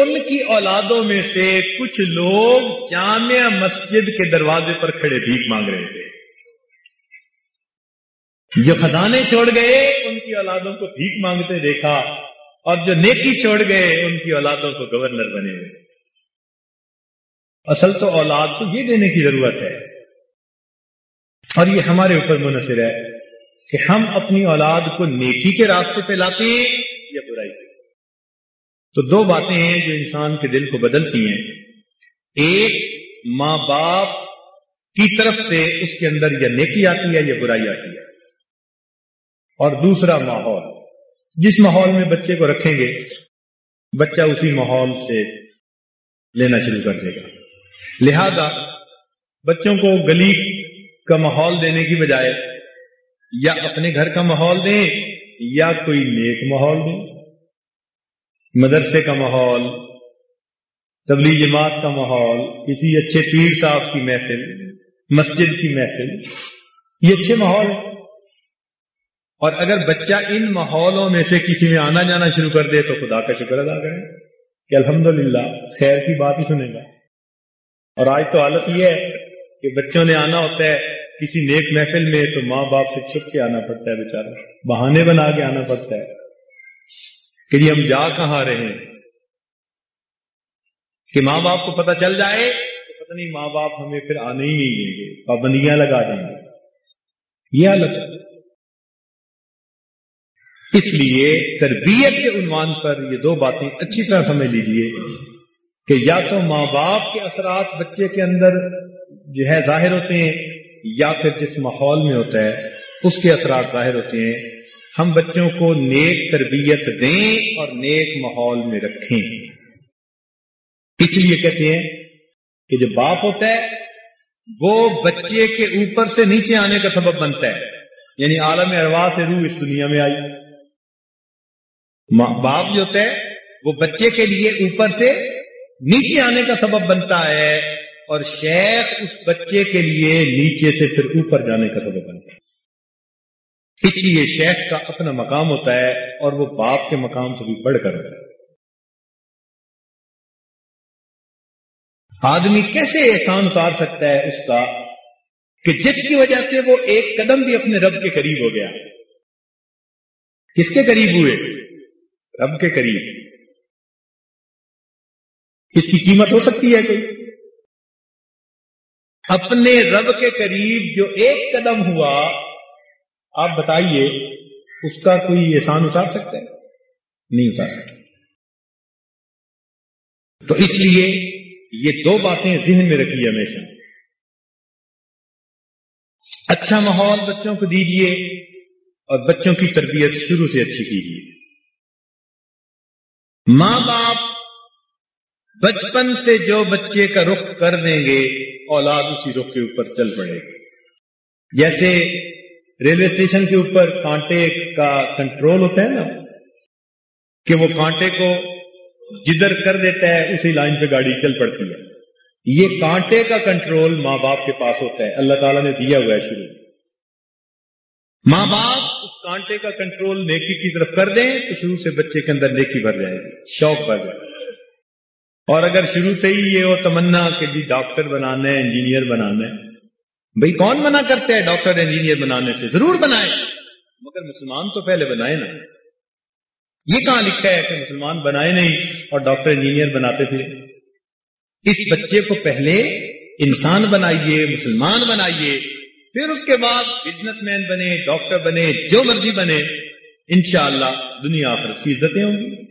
ان کی اولادوں میں سے کچھ لوگ جامع مسجد کے دروازے پر کھڑے بھیک مانگ رہے تھے۔ جو خزانے چھوڑ گئے، ان کی اولادوں کو بھیک مانگتے دیکھا اور جو نیکی چھوڑ گئے، ان کی اولادوں کو گورنر بنے ہوئے۔ اصل تو اولاد کو یہ دینے کی ضرورت ہے۔ اور یہ ہمارے اوپر منحصر ہے کہ ہم اپنی اولاد کو نیکی کے راستے پہ لاتے ہیں یا برائی تو دو باتیں ہیں جو انسان کے دل کو بدلتی ہیں۔ ایک، ماں باپ کی طرف سے اس کے اندر یا نیکی آتی ہے یا برائی آتی ہے۔ اور دوسرا ماحول، جس ماحول میں بچے کو رکھیں گے، بچہ اسی ماحول سے لینا شروع کر دے گا۔ لہذا بچوں کو گلی کا ماحول دینے کی بجائے یا اپنے گھر کا ماحول دیں یا کوئی نیک ماحول دیں۔ مدرسے کا ماحول، تبلیغ جماعت کا ماحول، کسی اچھے پیر صاحب کی محفل، مسجد کی محفل، یہ اچھے ماحول اور اگر بچہ ان ماحولوں میں سے کسی میں آنا جانا شروع کر دے تو خدا کا شکر ادا کرے کہ الحمدللہ خیر کی بات ہی سنے گا۔ اور آج تو حالت یہ ہے کہ بچوں نے آنا ہوتا ہے کسی نیک محفل میں تو ماں باپ سے چھپ کے آنا پڑتا ہے بےچارا بہانے بنا کے آنا پڑتا ہے۔ کہ جی ہم جا کہاں رہے ہیں؟ کہ ماں باپ کو پتہ چل جائے تو پتہ نہیں ماں باپ ہمیں پھر آنے ہی نہیں دیں گے، پابندیاں لگا دیں گے۔ یہ حالت ہے۔ اس لیے تربیت کے عنوان پر یہ دو باتیں اچھی طرح سمجھ لیجیے۔ کہ یا تو ماں باپ کے اثرات بچے کے اندر جو ہے ظاہر ہوتے ہیں، یا پھر جس ماحول میں ہوتا ہے، اس کے اثرات ظاہر ہوتے ہیں۔ ہم بچوں کو نیک تربیت دیں اور نیک ماحول میں رکھیں۔ اس لیے کہتے ہیں کہ جو باپ ہوتا ہے، وہ بچے کے اوپر سے نیچے آنے کا سبب بنتا ہے۔ یعنی عالم اروا سے روح اس دنیا میں آئی۔ باپ جو ہوتا ہے، وہ بچے کے لیے اوپر سے نیچے آنے کا سبب بنتا ہے اور شیخ اس بچے کے لیے نیچے سے پھر اوپر جانے کا سبب بنتا ہے۔ اس لیے شیخ کا اپنا مقام ہوتا ہے اور وہ باپ کے مقام سے بھی بڑھ کر ہوتا ہے۔ آدمی کیسے احسان اتار سکتا ہے اس کا کہ جس کی وجہ سے وہ ایک قدم بھی اپنے رب کے قریب ہو گیا۔ کس کے قریب ہوئے؟ رب کے قریب۔ اس کی قیمت ہو سکتی ہے کوئی۔ اپنے رب کے قریب جو ایک قدم ہوا، آپ بتائیے، اس کا کوئی احسان اتار سکتا ہے؟ نہیں اتار سکتا۔ تو اس لیے یہ دو باتیں ذہن میں رکھیے ہمیشہ۔ اچھا ماحول بچوں کو دیجیے اور بچوں کی تربیت شروع سے اچھی کیجیے ماں باپ بچپن سے جو بچے کا رخ کر دیں گے، اولاد اسی رخ کے اوپر چل پڑے گی۔ جیسے ریلوے اسٹیشن کے اوپر کانٹے کا کنٹرول ہوتا ہے نا، کہ وہ کانٹے کو جدھر کر دیتا ہے، اسی لائن پہ گاڑی چل پڑتی ہے۔ یہ کانٹے کا کنٹرول ماں باپ کے پاس ہوتا ہے۔ اللہ تعالیٰ نے دیا ہوا ہے شروع۔ ماں باپ اس کانٹے کا کنٹرول نیکی کی طرف کر دیں تو شروع سے بچے کے اندر نیکی بھر جائے گی، شوق بھر جائے گا۔ اور اگر شروع سے ہی یہ ہو تمنا کہ جی ڈاکٹر بنانا ہے، انجینئر بنانا ہے۔ بھائی کون منع کرتا ہے ڈاکٹر، انجینئر بنانے سے؟ ضرور بنائے مگر مسلمان تو پہلے بنائے نا۔ یہ کہاں لکھا ہے کہ مسلمان بنائے نہیں اور ڈاکٹر، انجینئر بناتے تھے اس بچے کو پہلے انسان بنائیے، مسلمان بنائیے، پھر اس کے بعد بزنس مین بنے، ڈاکٹر بنے، جو مرضی بنے، انشاءاللہ اللہ دنیا پر کی عزتیں ہوں گی۔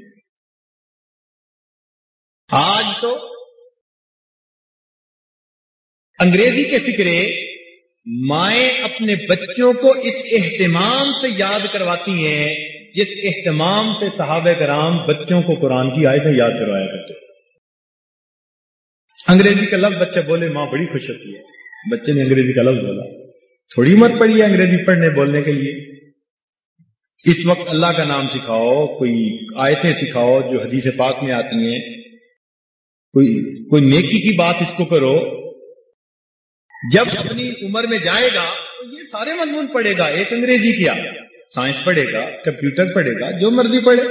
آج تو انگریزی کے فکرے مائیں اپنے بچوں کو اس اہتمام سے یاد کرواتی ہیں، جس اہتمام سے صحابہ کرام بچوں کو قرآن کی آیتیں یاد کروایا کرتے انگریزی کا لفظ بچہ بولے، ماں بڑی خوش ہوتی ہے۔ بچے نے انگریزی کا لفظ بولا۔ تھوڑی عمر پڑی ہے انگریزی پڑھنے، بولنے کے لیے۔ اس وقت اللہ کا نام سکھاؤ، کوئی آیتیں سکھاؤ جو حدیث پاک میں آتی ہیں۔ کوئی کوئی نیکی کی بات اس کو کرو۔ جب اپنی عمر میں جائے گا، تو یہ سارے مضمون پڑھے گا، ایک انگریزی کیا۔ سائنس پڑھے گا، کمپیوٹر پڑھے گا، جو مرضی پڑھے۔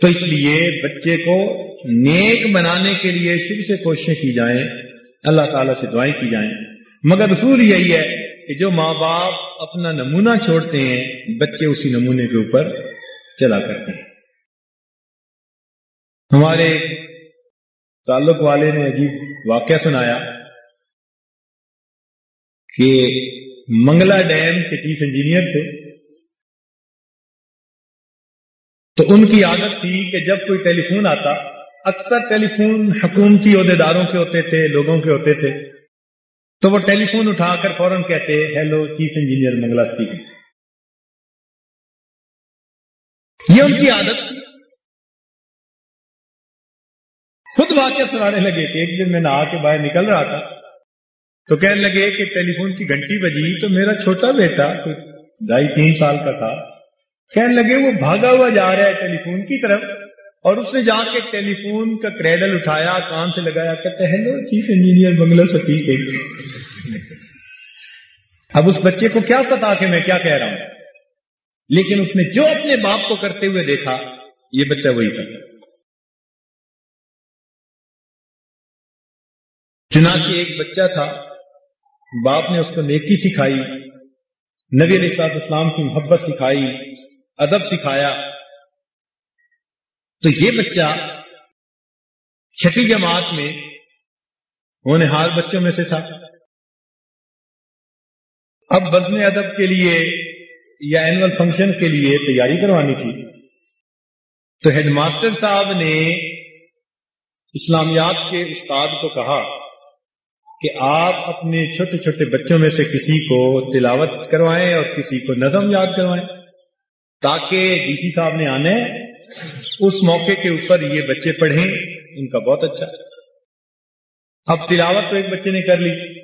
تو اس لیے بچے کو نیک بنانے کے لیے شروع سے کوششیں کی جائیں، اللہ تعالیٰ سے دعائیں کی جائیں۔ مگر اصول یہی ہے کہ جو ماں باپ اپنا نمونہ چھوڑتے ہیں، بچے اسی نمونے کے اوپر چلا کرتے ہیں۔ ہمارے تعلق والے نے عجیب واقعہ سنایا کہ منگلا ڈیم کے چیف انجینئر تھے۔ تو ان کی عادت تھی کہ جب کوئی ٹیلی فون آتا، اکثر ٹیلی فون حکومتی عہدے داروں کے ہوتے تھے، لوگوں کے ہوتے تھے۔ تو وہ ٹیلی فون اٹھا کر فوراً کہتے hello chief engineer Mangla speaking یہ ان کی عادت تھی۔ خود واقعہ سنانے لگے کہ ایک دن میں نہا کے باہر نکل رہا تھا۔ تو کہنے لگے کہ ٹیلی فون کی گھنٹی بجی تو میرا چھوٹا بیٹا کوئی ڈھائی تین سال کا تھا۔ کہنے لگے وہ بھاگا ہوا جا رہا ہے ٹیلی فون کی طرف اور اس نے جا کے ٹیلی فون کا کریڈل اٹھایا، کان سے لگایا، کہتے ہیلو، چیف انجینئر بنگلہ ستی اب اس بچے کو کیا پتا کہ میں کیا کہہ رہا ہوں۔ لیکن اس نے جو اپنے باپ کو کرتے ہوئے دیکھا، یہ بچہ وہی کرتا۔ چنانچہ ایک بچہ تھا، باپ نے اس کو نیکی سکھائی، نبی علیہ السلاط اسلام کی محبت سکھائی، ادب سکھایا۔ تو یہ بچہ چھٹی جماعت میں ہونے ہار بچوں میں سے تھا۔ اب بزم ادب کے لیے یا اینول فنکشن کے لیے تیاری کروانی تھی۔ تو ہیڈ ماسٹر صاحب نے اسلامیات کے استاد کو کہا کہ آپ اپنے چھوٹے چھوٹے بچوں میں سے کسی کو تلاوت کروائیں اور کسی کو نظم یاد کروائیں تاکہ ڈی سی صاحب نے آنے اس موقع کے اوپر یہ بچے پڑھیں، ان کا بہت اچھا۔ اب تلاوت تو ایک بچے نے کر لی۔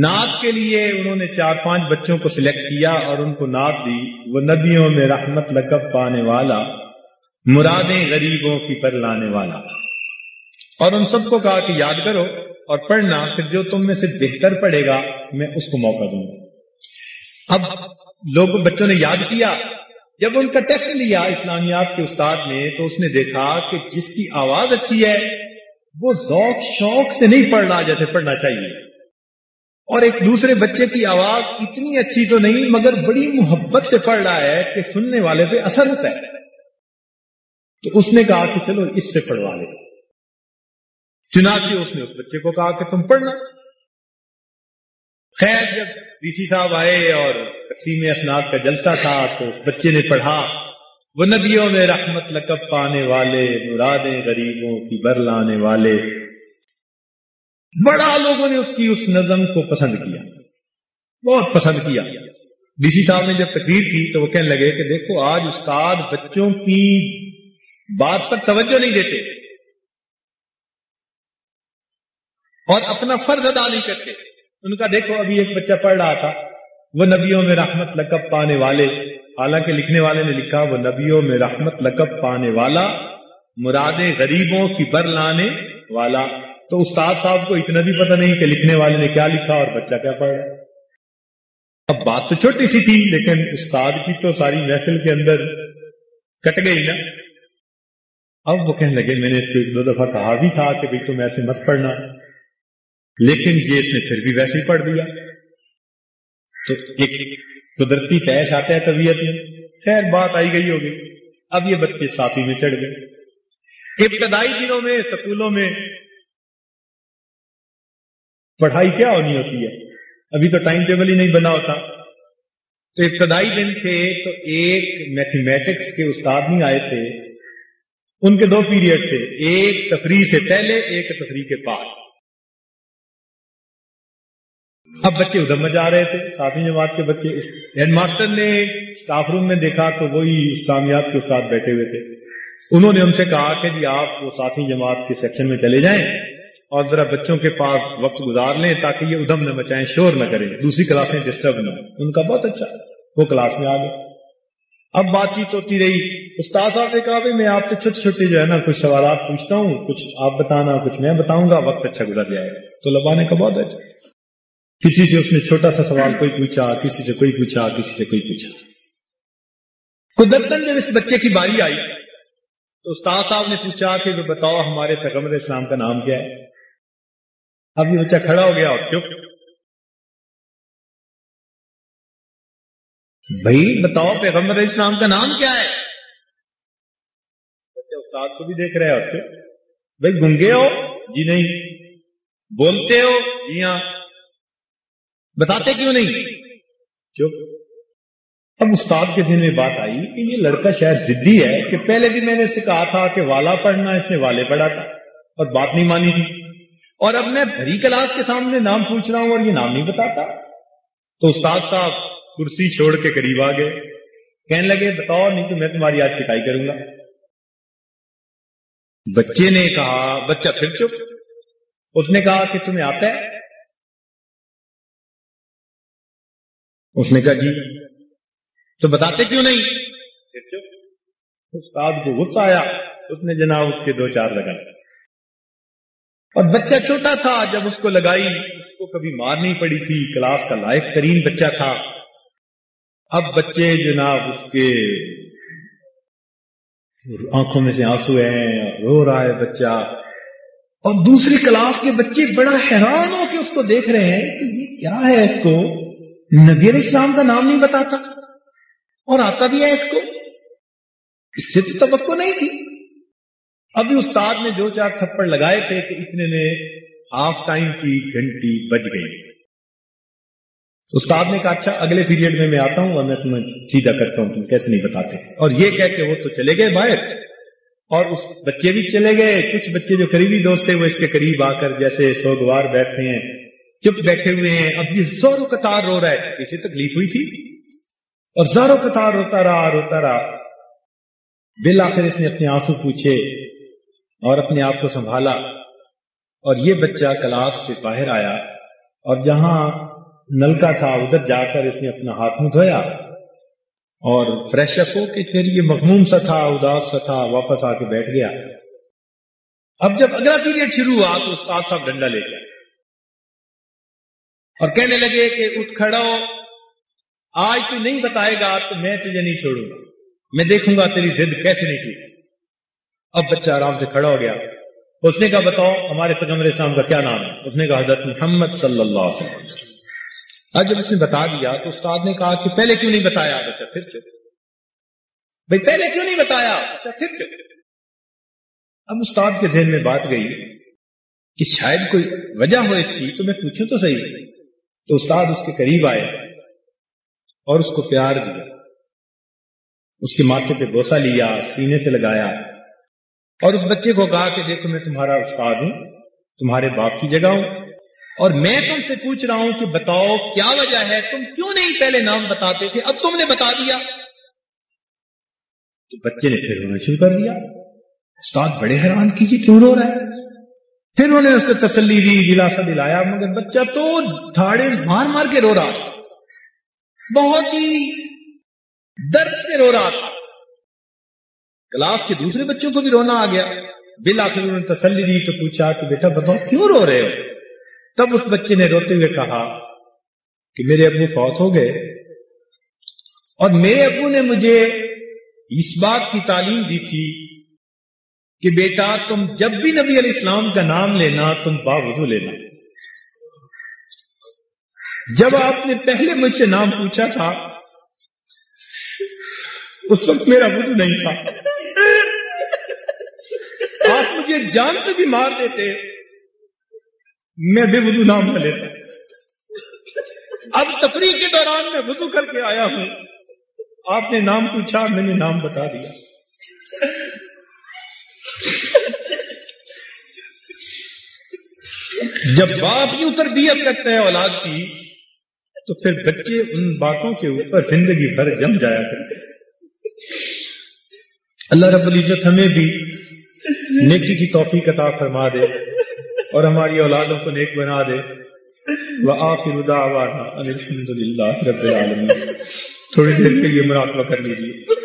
نعت کے لیے انہوں نے چار پانچ بچوں کو سلیکٹ کیا اور ان کو نعت دی۔ وہ نبیوں میں رحمت لقب پانے والا، مرادیں غریبوں کی پر لانے والا۔ اور ان سب کو کہا کہ یاد کرو اور پڑھنا، پھر جو تم میں سے بہتر پڑھے گا، میں اس کو موقع دوں گا۔ اب لوگ بچوں نے یاد کیا، جب ان کا ٹیسٹ لیا اسلامیات کے استاد نے، تو اس نے دیکھا کہ جس کی آواز اچھی ہے، وہ ذوق، شوق سے نہیں پڑھ رہا جیسے پڑھنا چاہیے۔ اور ایک دوسرے بچے کی آواز اتنی اچھی تو نہیں، مگر بڑی محبت سے پڑھ رہا ہے کہ سننے والے پہ اثر ہوتا ہے۔ تو اس نے کہا کہ چلو اس سے پڑھوا لیتے چنانچہ اس نے اس بچے کو کہا کہ تم پڑھنا۔ خیر، جب ڈی سی صاحب آئے اور تقسیم اسناد کا جلسہ تھا تو اس بچے نے پڑھا، وہ نبیوں میں رحمت لقب پانے والے، مرادیں غریبوں کی برلانے والے۔ بڑا لوگوں نے اس کی اس نظم کو پسند کیا۔ بہت پسند کیا۔ ڈی سی صاحب نے جب تقریر کی تو وہ کہنے لگے کہ دیکھو، آج استاد بچوں کی بات پر توجہ نہیں دیتے۔ اور اپنا فرض ادا نہیں کرتے۔ ان کا دیکھو، ابھی ایک بچہ پڑھ رہا تھا۔ وہ نبیوں میں رحمت لقب پانے والے، حالانکہ لکھنے والے نے لکھا، وہ نبیوں میں رحمت لقب پانے والا، مراد غریبوں کی بر لانے والا۔ تو استاد صاحب کو اتنا بھی پتہ نہیں کہ لکھنے والے نے کیا لکھا اور بچہ کیا پڑھا اب بات تو چھوٹی سی تھی، لیکن استاد کی تو ساری محفل کے اندر کٹ گئی نا۔ اب وہ کہنے لگے، میں نے اس کو ایک دو دفعہ کہا بھی تھا کہ بھائی تم ایسے مت پڑھنا۔ لیکن یہ اس نے پھر بھی ویسے ہی پڑھ دیا۔ تو ایک قدرتی پیش آتا ہے طبیعت میں۔ خیر، بات آئی گئی ہوگی۔ اب یہ بچے ساتھی میں چڑھ گئے۔ ابتدائی دنوں میں، سکولوں میں پڑھائی کیا ہونی ہوتی ہے؟ ابھی تو ٹائم ٹیبل ہی نہیں بنا ہوتا۔ تو ابتدائی دن تھے تو ایک میتھمیٹکس کے استاد نہیں آئے تھے۔ ان کے دو پیریڈ تھے۔ ایک تفریح سے پہلے، ایک تفریح کے بعد۔ اب بچے ادھر میں جا رہے تھے ساتویں جماعت کے بچے۔ ہیڈ ماسٹر نے اسٹاف روم میں دیکھا تو وہی اسلامیات کے استاد بیٹھے ہوئے تھے۔ انہوں نے ان سے کہا کہ جی آپ وہ ساتویں جماعت کے سیکشن میں چلے جائیں اور ذرا بچوں کے پاس وقت گزار لیں تاکہ یہ ادھم نہ مچائیں، شور نہ کریں، دوسری کلاسیں ڈسٹرب نہ ان کا بہت اچھا وہ کلاس میں آ گئے۔ اب بات چیت ہوتی رہی۔ استاد صاحب نے کہا، بھائی، میں آپ سے چھوٹی چھوٹی جو ہے نا، کچھ سوالات پوچھتا ہوں، کچھ آپ بتانا، کچھ میں بتاؤں گا، وقت اچھا گزر جائے گا۔ تو لبانے کا بہت اچھا۔ کسی سے اس نے چھوٹا سا سوال کوئی پوچھا، کسی سے کوئی پوچھا، کسی سے کوئی پوچھا۔ قدرتن جب اس بچے کی باری آئی تو استاد صاحب نے پوچھا کہ بتاؤ ہمارے پیغمبر اسلام کا نام کیا ہے۔ اب یہ بچہ کھڑا ہو گیا اور چپ۔ بھائی، بتاؤ پیغمبر اسلام کا نام کیا ہے؟ بچہ استاد کو بھی دیکھ رہے اور چپ۔ بھائی، گنگے ہو؟ جی نہیں۔ بولتے ہو؟ جی ہاں۔ بتاتے کیوں نہیں؟ چپ اب استاد کے دن میں بات آئی کہ یہ لڑکا شاید ضدی ہے کہ پہلے بھی میں نے اس سے کہا تھا کہ والا پڑھنا اس نے والے پڑھا تھا اور بات نہیں مانی تھی۔ اور اب میں بھری کلاس کے سامنے نام پوچھ رہا ہوں اور یہ نام نہیں بتاتا۔ تو استاد صاحب کرسی چھوڑ کے قریب آ گئے۔ کہنے لگے، بتاؤ، نہیں تو میں تمہاری آج پٹائی کروں گا۔ بچے نے کہا، بچہ پھر چپ۔ اس نے کہا کہ تمہیں آتا ہے؟ اس نے کہا جی. تو بتاتے کیوں نہیں؟ استاد کو غصہ آیا اس نے جناب اس کے دو چار لگا اور بچہ چھوٹا تھا جب اس کو لگائی اس کو کبھی مار نہیں پڑی تھی کلاس کا لائق ترین بچہ تھا۔ اب بچے جناب اس کے آنکھوں میں سے آنسو ہیں رو رہا ہے بچہ۔ اور دوسری کلاس کے بچے بڑا حیران ہو کے اس کو دیکھ رہے ہیں کہ یہ کیا ہے اس کو؟ نبی علیہ السلام کا نام نہیں بتاتا اور آتا بھی ہے اس کو اس سے تو توقع نہیں تھی۔ ابھی استاد نے دو چار تھپڑ لگائے تھے کہ اتنے میں ہاف ٹائم کی گھنٹی بج گئی۔ استاد نے کہا اچھا اگلے پیریڈ میں میں آتا ہوں اور میں تمہیں سیدھا کرتا ہوں، تم کیسے نہیں بتاتے۔ اور یہ کہہ کے وہ تو چلے گئے باہر۔ اور اس بچے بھی چلے گئے۔ کچھ بچے جو قریبی دوست تھے وہ اس کے قریب آ کر جیسے سوگوار بیٹھتے ہیں۔ چپ بیٹھے ہوئے ہیں، اب یہ زوروں قطار رو رہا ہے۔ کسی تکلیف ہوئی تھی؟ اور زوروں قطار روتا رہا روتا رہا۔ بالآخر اس نے اپنے آنسو پوچھے اور اپنے آپ کو سنبھالا۔ اور یہ بچہ کلاس سے باہر آیا اور جہاں نلکا تھا، ادھر جا کر اس نے اپنا ہاتھ منہ دھویا اور فریش اپ ہو کہ پھر یہ مخموم سا تھا، اداس سا تھا، واپس آ کے بیٹھ گیا۔ اب جب اگلا پیریڈ شروع ہوا تو استاد صاحب ڈنڈا لے گیا اور کہنے لگے کہ اٹھ کھڑا ہو۔ آج تو نہیں بتائے گا تو میں تجھے نہیں چھوڑوں گا۔ میں دیکھوں گا تیری ضد کیسے نہیں کی اب بچہ آرام سے کھڑا ہو گیا۔ اس نے کہا، بتاؤ، ہمارے پیغمبر اسلام کا کیا نام ہے؟ اس نے کہا، حضرت محمد صلی اللہ علیہ وسلم۔ آج جب اس نے بتا دیا تو استاد نے کہا کہ پہلے کیوں نہیں بتایا؟ بچہ، پھر چپ بھائی، پہلے کیوں نہیں بتایا؟ بچہ، پھر چپ اب استاد کے ذہن میں بات گئی کہ شاید کوئی وجہ ہو اس کی تو میں پوچھوں تو صحیح۔ تو استاد اس کے قریب آئے اور اس کو پیار دیا۔ اس کے ماتھے پہ بوسا لیا، سینے سے لگایا اور اس بچے کو کہا کہ دیکھو، میں تمہارا استاد ہوں، تمہارے باپ کی جگہ ہوں اور میں تم سے پوچھ رہا ہوں کہ بتاؤ کیا وجہ ہے؟ تم کیوں نہیں پہلے نام بتاتے تھے؟ اب تم نے بتا دیا۔ تو بچے نے پھر رونا شروع کر دیا۔ استاد بڑے حیران کیجیے کیوں رو رہا ہے؟ پھر انہوں نے اس کو تسلی دی، دلاسا دلایا، مگر بچہ تو دھاڑے مار مار کے رو رہا تھا۔ بہت ہی درد سے رو رہا تھا۔ کلاس کے دوسرے بچوں کو بھی رونا آ گیا۔ بل آخر انہوں نے تسلی دی تو پوچھا کہ بیٹا، بتاؤ کیوں رو رہے ہو؟ تب اس بچے نے روتے ہوئے کہا کہ میرے ابو فوت ہو گئے۔ اور میرے ابو نے مجھے اس بات کی تعلیم دی تھی کہ بیٹا تم جب بھی نبی علیہ السلام کا نام لینا، تم باوضو لینا۔ جب آپ نے پہلے مجھ سے نام پوچھا تھا، اس وقت میرا وضو نہیں تھا۔ آپ مجھے جان سے بھی مار دیتے، میں بے وضو نام نہ لیتا۔ اب تفریح کے دوران میں وضو کر کے آیا ہوں۔ آپ نے نام پوچھا، میں نے نام بتا دیا۔ جب باپ یوں تربیت کرتا ہے اولاد کی، تو پھر بچے ان باتوں کے اوپر زندگی بھر جم جایا کرتے اللہ رب العزت ہمیں بھی نیکی کی توفیق عطا فرما دے اور ہماری اولادوں کو نیک بنا دے۔ وہ آخر الحمد للہ رب العالمین۔ تھوڑی دیر کے لیے مراقبہ کر لیجیے